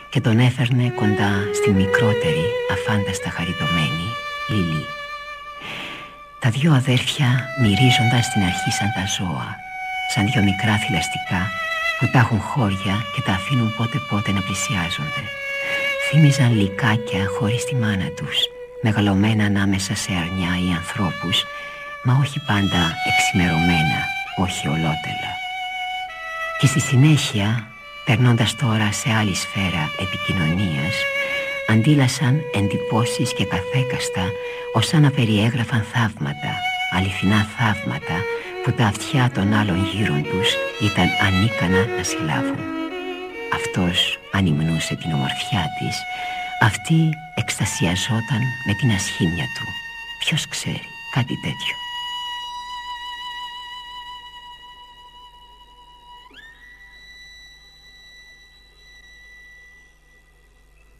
και τον έφερνε κοντά στην μικρότερη, αφάνταστα χαριτωμένη, Λιλή. Τα δυο αδέρφια μυρίζονταν στην αρχή σαν τα ζώα σαν δυο μικρά θηλαστικά που τα έχουν χώρια και τα αφήνουν πότε πότε να πλησιάζονται. Θύμιζαν λικάκια χωρίς τη μάνα τους, μεγαλωμένα ανάμεσα σε αρνιά ή ανθρώπους, μα όχι πάντα εξημερωμένα, όχι ολότελα. Και στη συνέχεια, περνώντας τώρα σε άλλη σφαίρα επικοινωνίας, αντίλασαν εντυπώσεις και καθέκαστα ως να περιέγραφαν θαύματα, αληθινά θαύματα που τα αυτιά των άλλων γύρω τους ήταν ανίκανα να συλλάβουν. Αυτός ανυμνούσε την ομορφιά της, αυτή εκστασιαζόταν με την ασχήμια του. Ποιος ξέρει κάτι τέτοιο.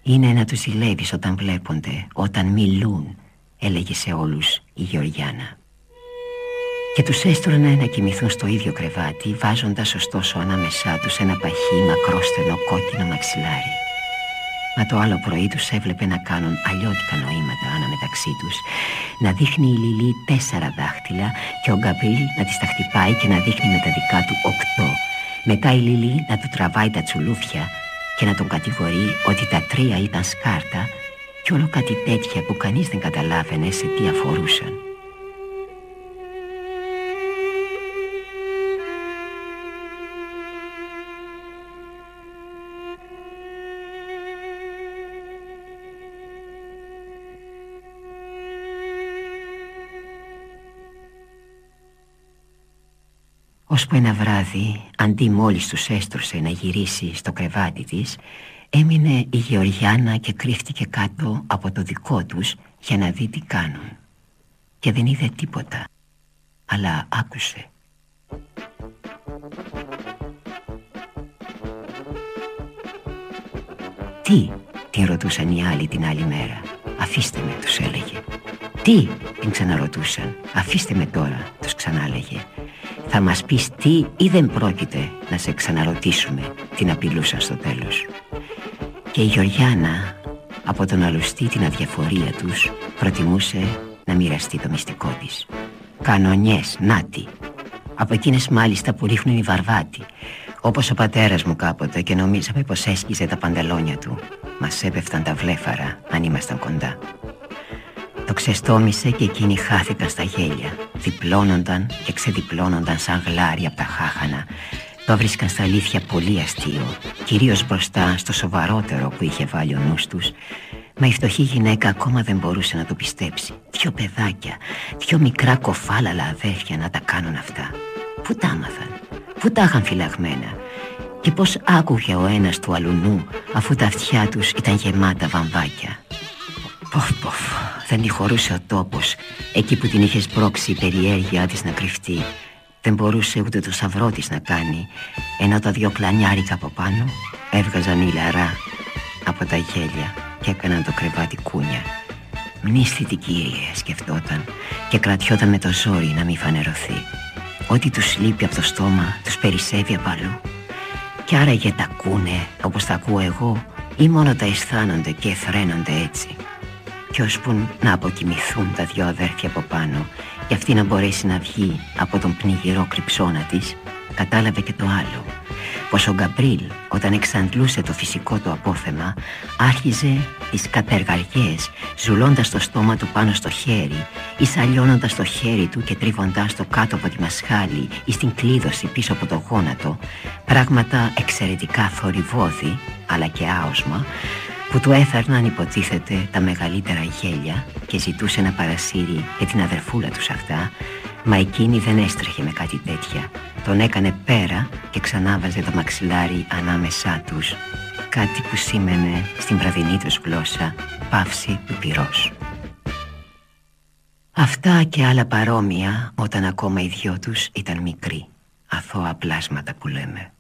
Είναι να τους ζηλεύεις όταν βλέπονται, όταν μιλούν, έλεγε σε όλους η Γεωργιάνα. Και τους έστρωνε να κοιμηθούν στο ίδιο κρεβάτι, βάζοντας ωστόσο ανάμεσά τους ένα παχύ μακρόστενο κόκκινο μαξιλάρι. Μα το άλλο πρωί τους έβλεπε να κάνουν αλλιώτικα νοήματα αναμεταξύ τους Να δείχνει η Λιλή τέσσερα δάχτυλα Και ο Γκαμπρίλ να της τα χτυπάει και να δείχνει με τα δικά του οκτώ Μετά η Λιλή να του τραβάει τα τσουλούφια Και να τον κατηγορεί ότι τα τρία ήταν σκάρτα Και όλο κάτι τέτοια που κανείς δεν καταλάβαινε σε τι αφορούσαν Ώσπου ένα βράδυ, αντί μόλις τους έστρωσε να γυρίσει στο κρεβάτι της Έμεινε η Γεωργιάνα και κρύφτηκε κάτω από το δικό τους για να δει τι κάνουν. Και δεν είδε τίποτα, αλλά άκουσε. Τι, την ρωτούσαν οι άλλοι την άλλη μέρα. Αφήστε με, τους έλεγε. Τι, την ξαναρωτούσαν. Αφήστε με τώρα, τους ξανάλεγε θα μας πεις τι ή δεν πρόκειται να σε ξαναρωτήσουμε Την απειλούσα στο τέλος. Και η Γεωργιάνα από τον αλουστή την αδιαφορία τους Προτιμούσε να μοιραστεί το μυστικό της. Κανονιές, νάτι. Από εκείνες μάλιστα που ρίχνουν οι βαρβάτι Όπως ο πατέρας μου κάποτε και νομίζαμε πως έσκιζε τα παντελόνια του. Μας έπεφταν τα βλέφαρα αν ήμασταν κοντά το ξεστόμησε και εκείνοι χάθηκαν στα γέλια Διπλώνονταν και ξεδιπλώνονταν σαν γλάρι από τα χάχανα. Το βρίσκαν στα αλήθεια πολύ αστείο Κυρίως μπροστά στο σοβαρότερο που είχε βάλει ο νους τους. Μα η φτωχή γυναίκα ακόμα δεν μπορούσε να το πιστέψει. Δυο παιδάκια, δυο μικρά κοφάλαλα αδέρφια να τα κάνουν αυτά. Πού τα άμαθαν, πού τα είχαν φυλαγμένα; Και πως άκουγε ο ένας του αλουνού αφού τα αυτιά τους ήταν γεμάτα βαμβάκια Ποφ ποφ δεν τη χωρούσε ο τόπος. Εκεί που την είχες σπρώξει η περιέργειά της να κρυφτεί Δεν μπορούσε ούτε το σαυρό της να κάνει. Ενώ τα δυο κλανιάρικα από πάνω Έβγαζαν ηλαρά από τα γέλια Και έκαναν το κρεβάτι κούνια. Μνήσθητη κύριε σκεφτόταν Και κρατιόταν με το ζόρι να μην φανερωθεί. Ό,τι τους λείπει από το στόμα Τους περισσεύει απαλού Κι άραγε τα κούνε όπως τα ακούω εγώ Ή μόνο τα αισθάνονται και θραίνονται έτσι και ώσπου να αποκοιμηθούν τα δυο αδέρφια από πάνω και αυτή να μπορέσει να βγει από τον πνιγυρό κρυψώνα της κατάλαβε και το άλλο. Πως ο Γκαμπρίλ όταν εξαντλούσε το φυσικό του απόθεμα άρχιζε τις κατεργαριές ζουλώντας το στόμα του πάνω στο χέρι ή σαλιώνοντας το χέρι του και τρίβοντας το κάτω από τη μασχάλη ή στην κλείδωση πίσω από το γόνατο πράγματα εξαιρετικά θορυβόδη αλλά και άοσμα που του έθαρναν υποτίθεται τα μεγαλύτερα γέλια και ζητούσε να παρασύρει και την αδερφούλα τους αυτά μα εκείνη δεν έστρεχε με κάτι τέτοια. Τον έκανε πέρα και ξανάβαζε το μαξιλάρι ανάμεσά τους. Κάτι που σήμαινε στην βραδινή τους γλώσσα πάυση του πυρός. Αυτά και άλλα παρόμοια όταν ακόμα οι δυο τους ήταν μικροί αθώα πλάσματα που λέμε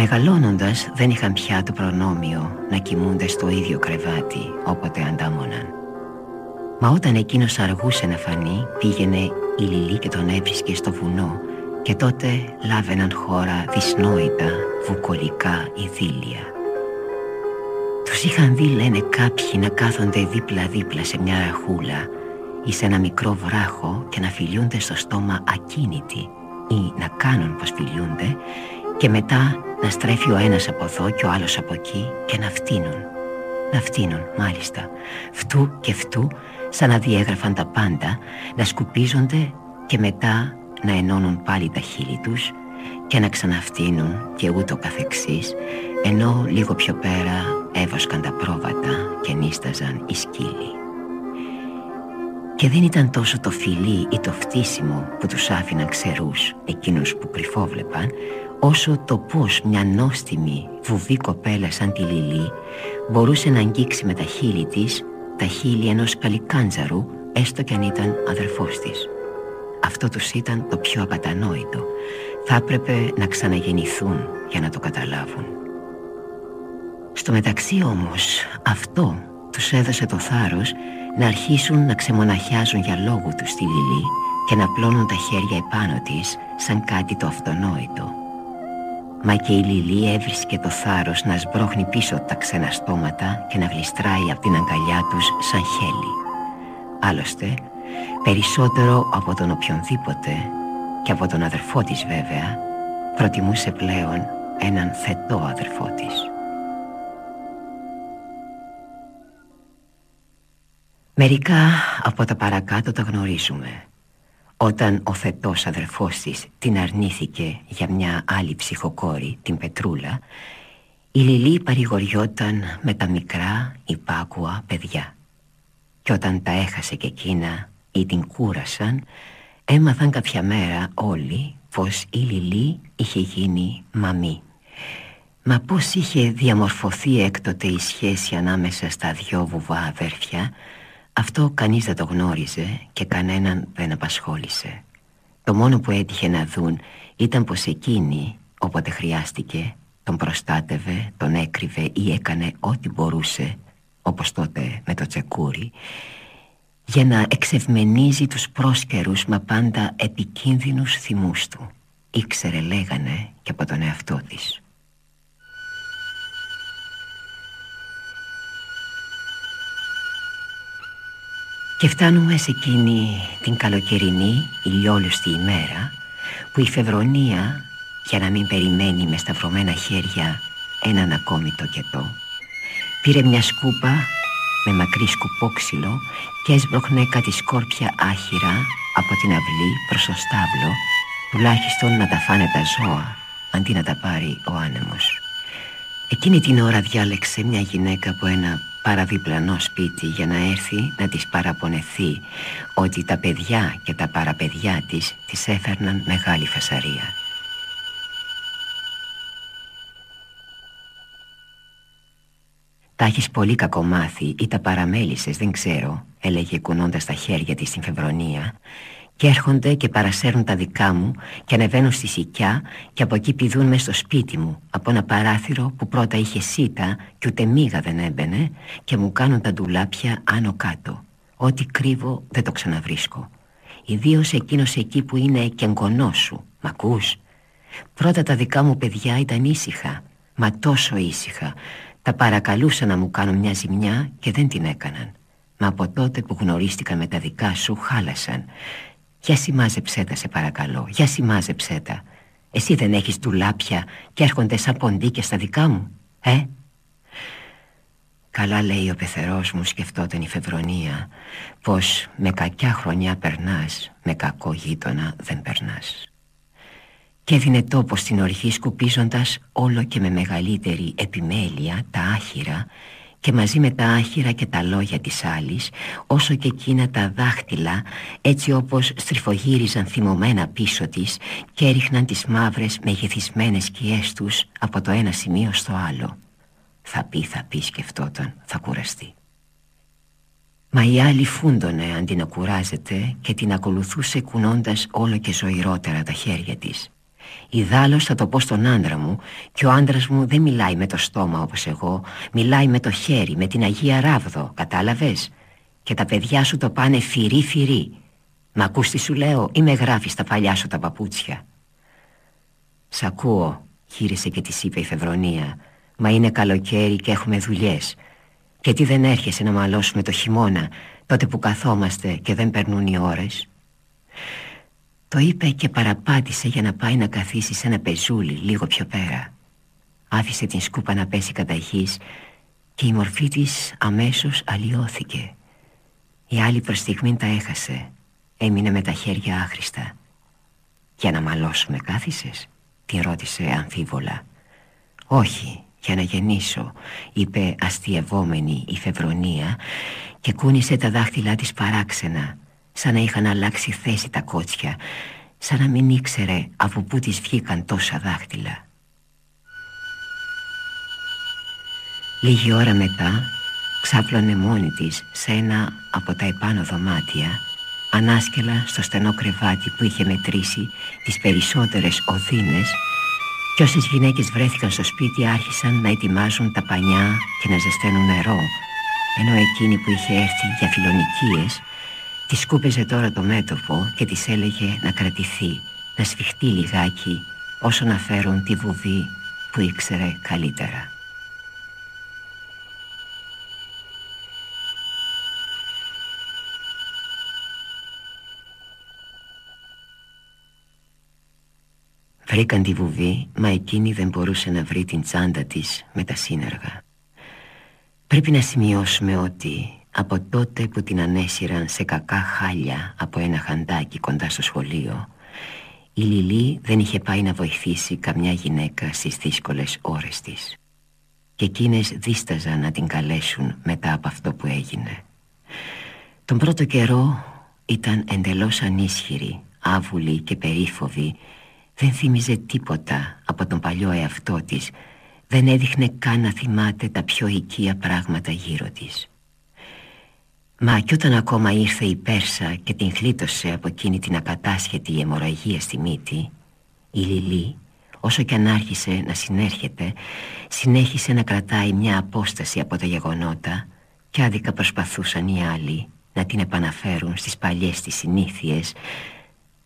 Μεγαλώνοντας δεν είχαν πια το προνόμιο να κοιμούνται στο ίδιο κρεβάτι όποτε αντάμωναν. Μα όταν εκείνος αργούσε να φανεί πήγαινε η Λιλή και τον έβρισκε στο βουνό και τότε λάβαιναν χώρα δυσνόητα βουκολικά ειδήλια. Τους είχαν δει λένε κάποιοι να κάθονται δίπλα-δίπλα σε μια ραχούλα ή σε ένα μικρό βράχο και να φιλιούνται στο στόμα ακίνητοι ή να κάνουν πως φιλιούνται και μετά να στρέφει ο ένας από εδώ και ο άλλος από εκεί και να φτύνουν. να φτύνουν μάλιστα Φτού και φτού σαν να διέγραφαν τα πάντα Να σκουπίζονται και μετά να ενώνουν πάλι τα χείλη τους Και να ξαναφτύνουν και ούτω καθεξής Ενώ λίγο πιο πέρα έβοσκαν τα πρόβατα και νίσταζαν οι σκύλοι και δεν ήταν τόσο το φιλί ή το φτύσιμο που τους άφηναν ξερούς εκείνους που κρυφόβλεπαν όσο το πως μια νόστιμη βουβή κοπέλα σαν τη Λιλή μπορούσε να αγγίξει με τα χείλη της τα χείλη ενός καλικάντζαρου έστω κι αν ήταν αδερφός της. Αυτό τους ήταν το πιο ακατανόητο. Θα έπρεπε να ξαναγεννηθούν για να το καταλάβουν. Στο μεταξύ όμως αυτό τους έδωσε το θάρρος να αρχίσουν να ξεμοναχιάζουν για λόγου τους τη Λιλή και να πλώνουν τα χέρια επάνω της σαν κάτι το αυτονόητο. Μα και η Λιλή έβρισκε το θάρρος να σμπρώχνει πίσω τα ξένα στόματα και να γλιστράει από την αγκαλιά τους σαν χέλη. Άλλωστε, περισσότερο από τον οποιονδήποτε και από τον αδερφό της βέβαια, προτιμούσε πλέον έναν θετό αδερφό της. Μερικά από τα παρακάτω τα γνωρίζουμε. Όταν ο θετός αδερφός της την αρνήθηκε για μια άλλη ψυχοκόρη, την Πετρούλα, η Λιλή παρηγοριόταν με τα μικρά υπάκουα παιδιά. Και όταν τα έχασε και εκείνα ή την κούρασαν, έμαθαν κάποια μέρα όλοι πως η Λιλή είχε γίνει μαμή. Μα πως είχε διαμορφωθεί έκτοτε η σχέση ανάμεσα στα δυο βουβά αδέρφια αυτό κανείς δεν το γνώριζε και κανέναν δεν απασχόλησε. Το μόνο που έτυχε να δουν ήταν πως εκείνη, όποτε χρειάστηκε, τον προστάτευε, τον έκρυβε ή έκανε ό,τι μπορούσε, όπως τότε με το τσεκούρι, για να εξευμενίζει τους πρόσκαιρους μα πάντα επικίνδυνους θυμούς του. Ήξερε λέγανε και από τον εαυτό της. Και φτάνουμε σε εκείνη την καλοκαιρινή ηλιόλουστη ημέρα που η Φεβρονία για να μην περιμένει με σταυρωμένα χέρια έναν ακόμη τοκετό πήρε μια σκούπα με μακρύ σκουπόξυλο και έσπροχνε κάτι σκόρπια άχυρα από την αυλή προς το στάβλο τουλάχιστον να τα φάνε τα ζώα αντί να τα πάρει ο άνεμος. Εκείνη την ώρα διάλεξε μια γυναίκα από ένα παραδιπλανό σπίτι για να έρθει να της παραπονεθεί ότι τα παιδιά και τα παραπαιδιά της της έφερναν μεγάλη φασαρία. «Τα έχεις πολύ κακομάθει ή τα παραμέλησες, δεν ξέρω», έλεγε κουνώντας τα χέρια της στην Φεβρονία και έρχονται και παρασέρουν τα δικά μου και ανεβαίνουν στη σικιά και από εκεί πηδούν μες στο σπίτι μου από ένα παράθυρο που πρώτα είχε σίτα και ούτε μίγα δεν έμπαινε και μου κάνουν τα ντουλάπια άνω κάτω. Ό,τι κρύβω δεν το ξαναβρίσκω. Ιδίως εκείνος εκεί που είναι και εγγονός σου. Μ' ακούς; Πρώτα τα δικά μου παιδιά ήταν ήσυχα, μα τόσο ήσυχα. Τα παρακαλούσα να μου κάνουν μια ζημιά και δεν την έκαναν. Μα από τότε που γνωρίστηκαν με τα δικά σου χάλασαν για σημάζεψέ τα σε παρακαλώ. Για σημάζεψέ τα Εσύ δεν έχεις τουλάπια Και έρχονται σαν ποντίκια στα δικά μου Ε; Καλά λέει ο πεθερός μου σκεφτόταν η Φεβρονία Πως με κακιά χρονιά περνάς Με κακό γείτονα δεν περνάς. Και έδινε τόπο στην οργή σκουπίζοντας όλο και με μεγαλύτερη επιμέλεια τα άχυρα και μαζί με τα άχυρα και τα λόγια της άλλης όσο και εκείνα τα δάχτυλα έτσι όπως στριφογύριζαν θυμωμένα πίσω της και έριχναν τις μαύρες μεγεθυσμένες σκιές τους από το ένα σημείο στο άλλο. Θα πει, θα πει σκεφτόταν, θα κουραστεί. Μα η άλλη φούντωνε αντί να κουράζεται και την ακολουθούσε κουνώντας όλο και ζωηρότερα τα χέρια της. Ιδάλλως θα το πω στον άντρα μου και ο άντρας μου δεν μιλάει με το στόμα όπως εγώ Μιλάει με το χέρι, με την Αγία Ράβδο, κατάλαβες; Και τα παιδιά σου το πάνε φυρί φυρί Μα ακούς τι σου λέω ή με γράφεις τα παλιά σου τα παπούτσια; Σ' ακούω, γύρισε και της είπε η Φεβρονία. Μα είναι καλοκαίρι και έχουμε δουλειές. Και τι δεν έρχεσαι να μαλώσουμε το χειμώνα Τότε που καθόμαστε και δεν περνούν οι ώρες; Το είπε και παραπάτησε για να πάει να καθίσει σε ένα πεζούλι λίγο πιο πέρα Άφησε την σκούπα να πέσει κατά και η μορφή της αμέσως αλλοιώθηκε. Η άλλη προς στιγμή τα έχασε, έμεινε με τα χέρια άχρηστα. «Για να μαλώσουμε κάθισες» την ρώτησε αμφίβολα. «Όχι, για να γεννήσω», είπε αστειευόμενη η Φεβρονία και κούνησε τα δάχτυλά της παράξενα, σαν να είχαν αλλάξει θέση τα κότσια, σαν να μην ήξερε από πού της βγήκαν τόσα δάχτυλα. Λίγη ώρα μετά ξάπλωνε μόνη της σε ένα από τα επάνω δωμάτια ανάσκελα στο στενό κρεβάτι που είχε μετρήσει τις περισσότερες οδύνες και όσες γυναίκες βρέθηκαν στο σπίτι άρχισαν να ετοιμάζουν τα πανιά και να ζεσταίνουν νερό ενώ εκείνη που είχε έρθει για φιλονικίες τη σκούπεζε τώρα το μέτωπο και της έλεγε να κρατηθεί, να σφιχτεί λιγάκι όσο να φέρουν τη βουβή που ήξερε καλύτερα. Βρήκαν τη βουβή, μα εκείνη δεν μπορούσε να βρει την τσάντα της με τα σύνεργα. Πρέπει να σημειώσουμε ότι από τότε που την ανέσυραν σε κακά χάλια από ένα χαντάκι κοντά στο σχολείο, η Λιλή δεν είχε πάει να βοηθήσει καμιά γυναίκα στις δύσκολες ώρες της. Και εκείνες δίσταζαν να την καλέσουν μετά από αυτό που έγινε. Τον πρώτο καιρό ήταν εντελώς ανίσχυρη, άβουλη και περίφοβη δεν θύμιζε τίποτα από τον παλιό εαυτό της Δεν έδειχνε καν να θυμάται τα πιο οικία πράγματα γύρω της Μα κι όταν ακόμα ήρθε η Πέρσα και την χλίτωσε από εκείνη την ακατάσχετη αιμορραγία στη μύτη Η Λιλή, όσο κι αν άρχισε να συνέρχεται Συνέχισε να κρατάει μια απόσταση από τα γεγονότα Κι άδικα προσπαθούσαν οι άλλοι να την επαναφέρουν στις παλιές της συνήθειες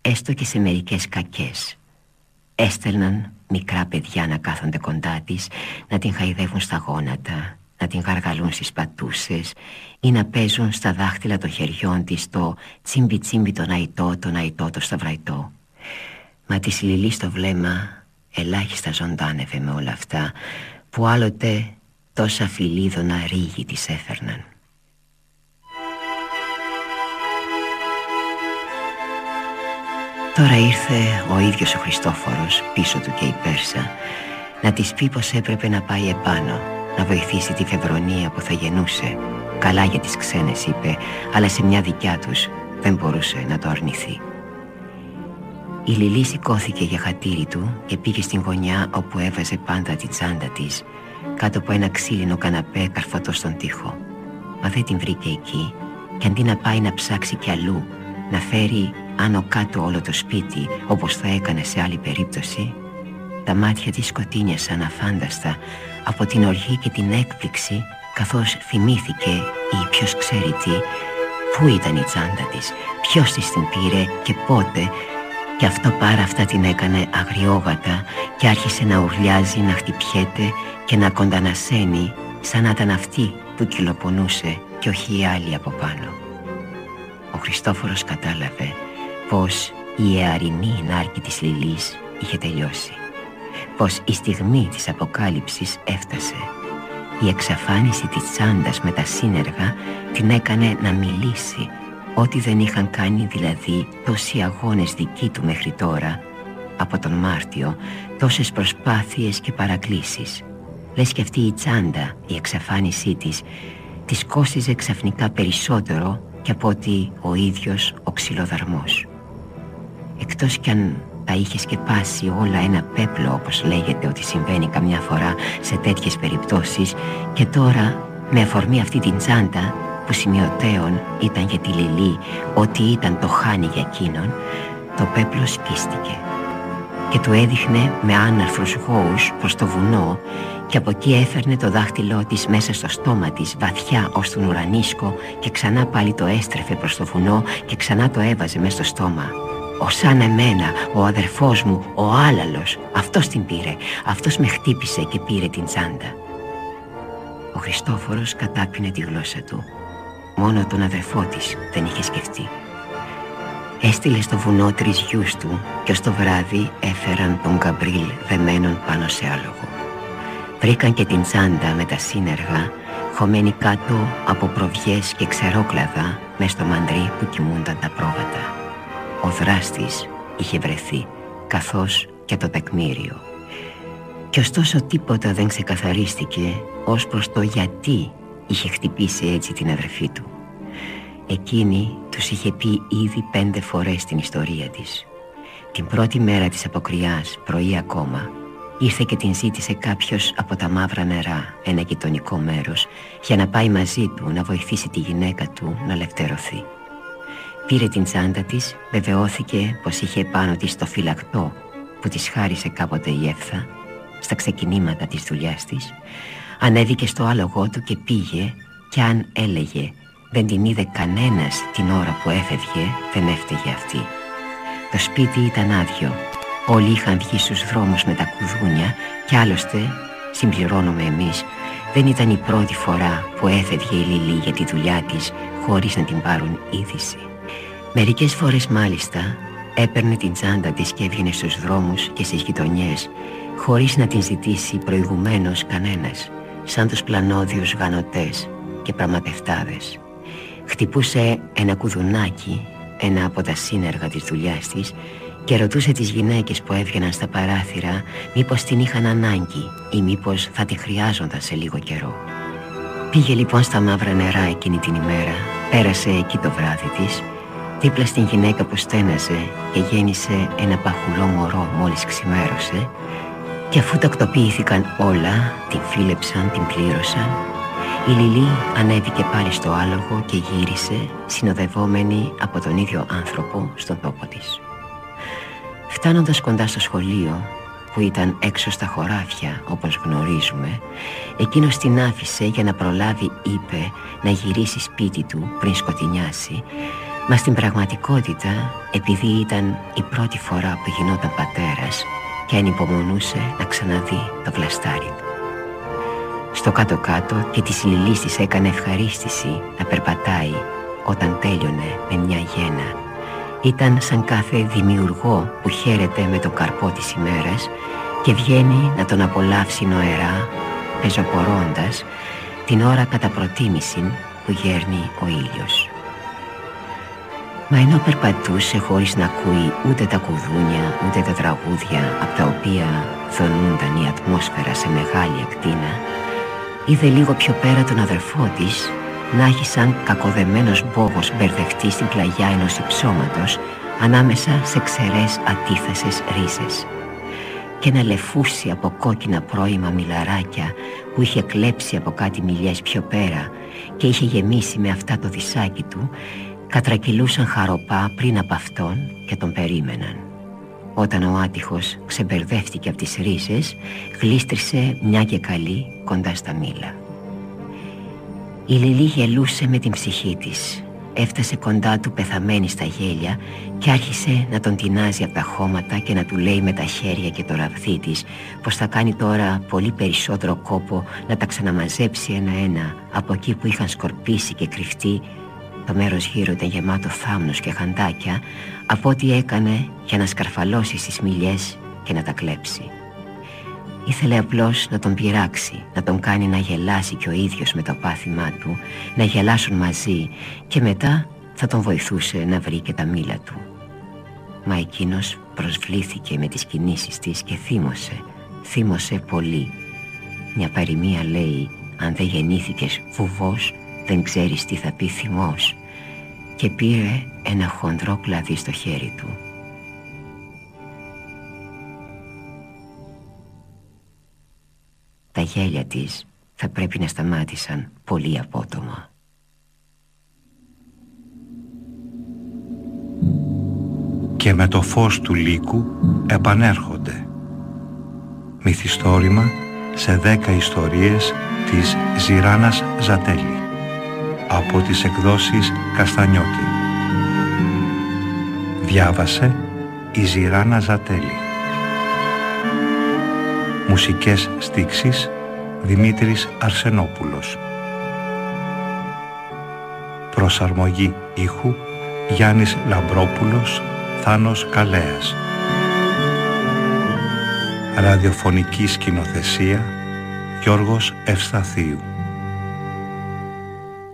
Έστω και σε μερικές κακές. Έστελναν μικρά παιδιά να κάθονται κοντά της Να την χαϊδεύουν στα γόνατα Να την γαργαλούν στις πατούσες Ή να παίζουν στα δάχτυλα των χεριών της Το τσίμπι τσίμπι τον αϊτό Τον αϊτό το σταυραϊτό. Μα της λιλή στο βλέμμα Ελάχιστα ζωντάνευε με όλα αυτά Που άλλοτε τόσα φιλίδωνα ρίγη της έφερναν. Τώρα ήρθε ο ίδιος ο Χριστόφορος πίσω του και η Πέρσα να της πει πως έπρεπε να πάει επάνω να βοηθήσει τη Φεβρονία που θα γεννούσε. Καλά για τις ξένες είπε αλλά σε μια δικιά τους δεν μπορούσε να το αρνηθεί. Η Λιλή σηκώθηκε για χατήρι του και πήγε στην γωνιά όπου έβαζε πάντα τη τσάντα της κάτω από ένα ξύλινο καναπέ καρφωτό στον τοίχο. Μα δεν την βρήκε εκεί και αντί να πάει να ψάξει κι αλλού να φέρει άνω κάτω όλο το σπίτι όπως θα έκανε σε άλλη περίπτωση τα μάτια της σκοτίνιασαν αφάνταστα από την οργή και την έκπληξη καθώς θυμήθηκε ή ποιος ξέρει τι πού ήταν η τσάντα της, ποιος της την πήρε και πότε και αυτό πάρα αυτά την έκανε αγριόβατα και άρχισε να ουρλιάζει, να χτυπιέται και να κοντανασένει σαν να ήταν αυτή που κυλοπονούσε και όχι η άλλη από πάνω. Ο Χριστόφορος κατάλαβε πως η αιαρινή νάρκη της Λιλής είχε τελειώσει πως η στιγμή της αποκάλυψης έφτασε. Η εξαφάνιση της τσάντας με τα σύνεργα την έκανε να μιλήσει ό,τι δεν είχαν κάνει δηλαδή τόσοι αγώνες δικοί του μέχρι τώρα. Από τον Μάρτιο τόσες προσπάθειες και παρακλήσεις. Λες και αυτή η τσάντα, η εξαφάνισή της της κόστιζε ξαφνικά περισσότερο και από ότι ο ίδιος ο ξυλοδαρμός. Εκτός κι αν τα είχε σκεπάσει όλα ένα πέπλο όπως λέγεται ότι συμβαίνει καμιά φορά σε τέτοιες περιπτώσεις. Και τώρα με αφορμή αυτή την τσάντα που σημειωτέων ήταν για τη Λιλή ότι ήταν το χάνι για εκείνον το πέπλο σκίστηκε. Και του έδειχνε με άναρθρους γόους προς το βουνό και από εκεί έφερνε το δάχτυλό της μέσα στο στόμα της βαθιά ως τον ουρανίσκο και ξανά πάλι το έστρεφε προς το βουνό και ξανά το έβαζε μέσα στο στόμα ο σαν εμένα, ο αδερφός μου, ο άλαλος, αυτός την πήρε, αυτός με χτύπησε και πήρε την τσάντα. Ο Χριστόφορος κατάπινε τη γλώσσα του. Μόνο τον αδερφό της δεν είχε σκεφτεί. Έστειλε στο βουνό τρεις γιους του και ως το βράδυ έφεραν τον Γκαμπρίλ δεμένον πάνω σε άλογο. Βρήκαν και την τσάντα με τα σύνεργα χωμένη κάτω από προβιές και ξερόκλαδα μες στο μαντρί που κοιμούνταν τα πρόβατα. Ο δράστης είχε βρεθεί, καθώς και το τεκμήριο. Κι ωστόσο τίποτα δεν ξεκαθαρίστηκε ως προς το γιατί είχε χτυπήσει έτσι την αδερφή του. Εκείνη τους είχε πει ήδη πέντε φορές την ιστορία της. Την πρώτη μέρα της αποκριάς, πρωί ακόμα, ήρθε και την ζήτησε κάποιος από τα μαύρα νερά, ένα γειτονικό μέρος, για να πάει μαζί του να βοηθήσει τη γυναίκα του να λευτερωθεί. Πήρε την τσάντα της, βεβαιώθηκε πως είχε πάνω της το φυλακτό που της χάρισε κάποτε η Εύθα, στα ξεκινήματα της δουλειάς της, ανέβηκε στο άλογό του και πήγε και αν έλεγε δεν την είδε κανένας την ώρα που έφευγε, δεν έφταιγε αυτή. Το σπίτι ήταν άδειο. Όλοι είχαν βγει στους δρόμους με τα κουδούνια και άλλωστε, συμπληρώνουμε εμείς, δεν ήταν η πρώτη φορά που έφευγε η Λίλη για τη δουλειά της χωρίς να την πάρουν είδηση. Μερικές φορές μάλιστα έπαιρνε την τσάντα της και έβγαινε στους δρόμους και στις γειτονιές χωρίς να την ζητήσει προηγουμένως κανένας, σαν τους πλανόδιους γανοτές και πραγματευτάδες. Χτυπούσε ένα κουδουνάκι, ένα από τα σύνεργα της δουλειάς της και ρωτούσε τις γυναίκες που έβγαιναν στα παράθυρα μήπως την είχαν ανάγκη ή μήπως θα τη χρειάζονταν σε λίγο καιρό. Πήγε λοιπόν στα μαύρα νερά εκείνη την ημέρα, πέρασε εκεί το βράδυ της, δίπλα στην γυναίκα που στέναζε και γέννησε ένα παχουλό μωρό μόλις ξημέρωσε και αφού τακτοποιήθηκαν όλα, την φίλεψαν, την πλήρωσαν η Λιλή ανέβηκε πάλι στο άλογο και γύρισε συνοδευόμενη από τον ίδιο άνθρωπο στον τόπο της. Φτάνοντας κοντά στο σχολείο που ήταν έξω στα χωράφια όπως γνωρίζουμε εκείνος την άφησε για να προλάβει είπε να γυρίσει σπίτι του πριν σκοτεινιάσει μα στην πραγματικότητα επειδή ήταν η πρώτη φορά που γινόταν πατέρας και ανυπομονούσε να ξαναδεί το βλαστάρι του. Στο κάτω-κάτω και της Λιλής της έκανε ευχαρίστηση να περπατάει όταν τέλειωνε με μια γένα. Ήταν σαν κάθε δημιουργό που χαίρεται με το καρπό της ημέρας και βγαίνει να τον απολαύσει νοερά, πεζοπορώντας την ώρα κατά προτίμηση που γέρνει ο ήλιος. Μα ενώ περπατούσε χωρίς να ακούει ούτε τα κουδούνια ούτε τα τραγούδια από τα οποία δονούνταν η ατμόσφαιρα σε μεγάλη ακτίνα είδε λίγο πιο πέρα τον αδερφό της να έχει σαν κακοδεμένος μπόγος μπερδευτεί στην πλαγιά ενός υψώματος ανάμεσα σε ξερές αντίθεσες ρίζες και να λεφούσει από κόκκινα πρώιμα μιλαράκια που είχε κλέψει από κάτι μιλιές πιο πέρα και είχε γεμίσει με αυτά το δισάκι του κατρακυλούσαν χαροπά πριν από αυτόν και τον περίμεναν. Όταν ο άτυχος ξεμπερδεύτηκε από τις ρίζες, γλίστρισε μια και καλή κοντά στα μήλα. Η Λιλή γελούσε με την ψυχή της. Έφτασε κοντά του πεθαμένη στα γέλια και άρχισε να τον τεινάζει από τα χώματα και να του λέει με τα χέρια και το ραβδί της πως θα κάνει τώρα πολύ περισσότερο κόπο να τα ξαναμαζέψει ένα-ένα από εκεί που είχαν σκορπίσει και κρυφτεί το μέρος γύρω ήταν γεμάτο θάμνους και χαντάκια από ό,τι έκανε για να σκαρφαλώσει στις μιλιές και να τα κλέψει. Ήθελε απλώς να τον πειράξει, να τον κάνει να γελάσει και ο ίδιος με το πάθημά του, να γελάσουν μαζί και μετά θα τον βοηθούσε να βρει και τα μήλα του. Μα εκείνος προσβλήθηκε με τις κινήσεις της και θύμωσε, θύμωσε πολύ. Μια παροιμία λέει, αν δεν γεννήθηκες βουβός, δεν ξέρεις τι θα πει θυμός και πήρε ένα χοντρό κλαδί στο χέρι του. Τα γέλια της θα πρέπει να σταμάτησαν πολύ απότομα. Και με το φως του λύκου επανέρχονται. Μυθιστόρημα σε δέκα ιστορίες της Ζηράνας Ζατέλη από τις εκδόσεις Καστανιώτη. Διάβασε η Ζηράνα Ζατέλη. Μουσικές στίξεις Δημήτρης Αρσενόπουλος. Προσαρμογή ήχου Γιάννης Λαμπρόπουλος Θάνος Καλέας. Ραδιοφωνική σκηνοθεσία Γιώργος Ευσταθίου.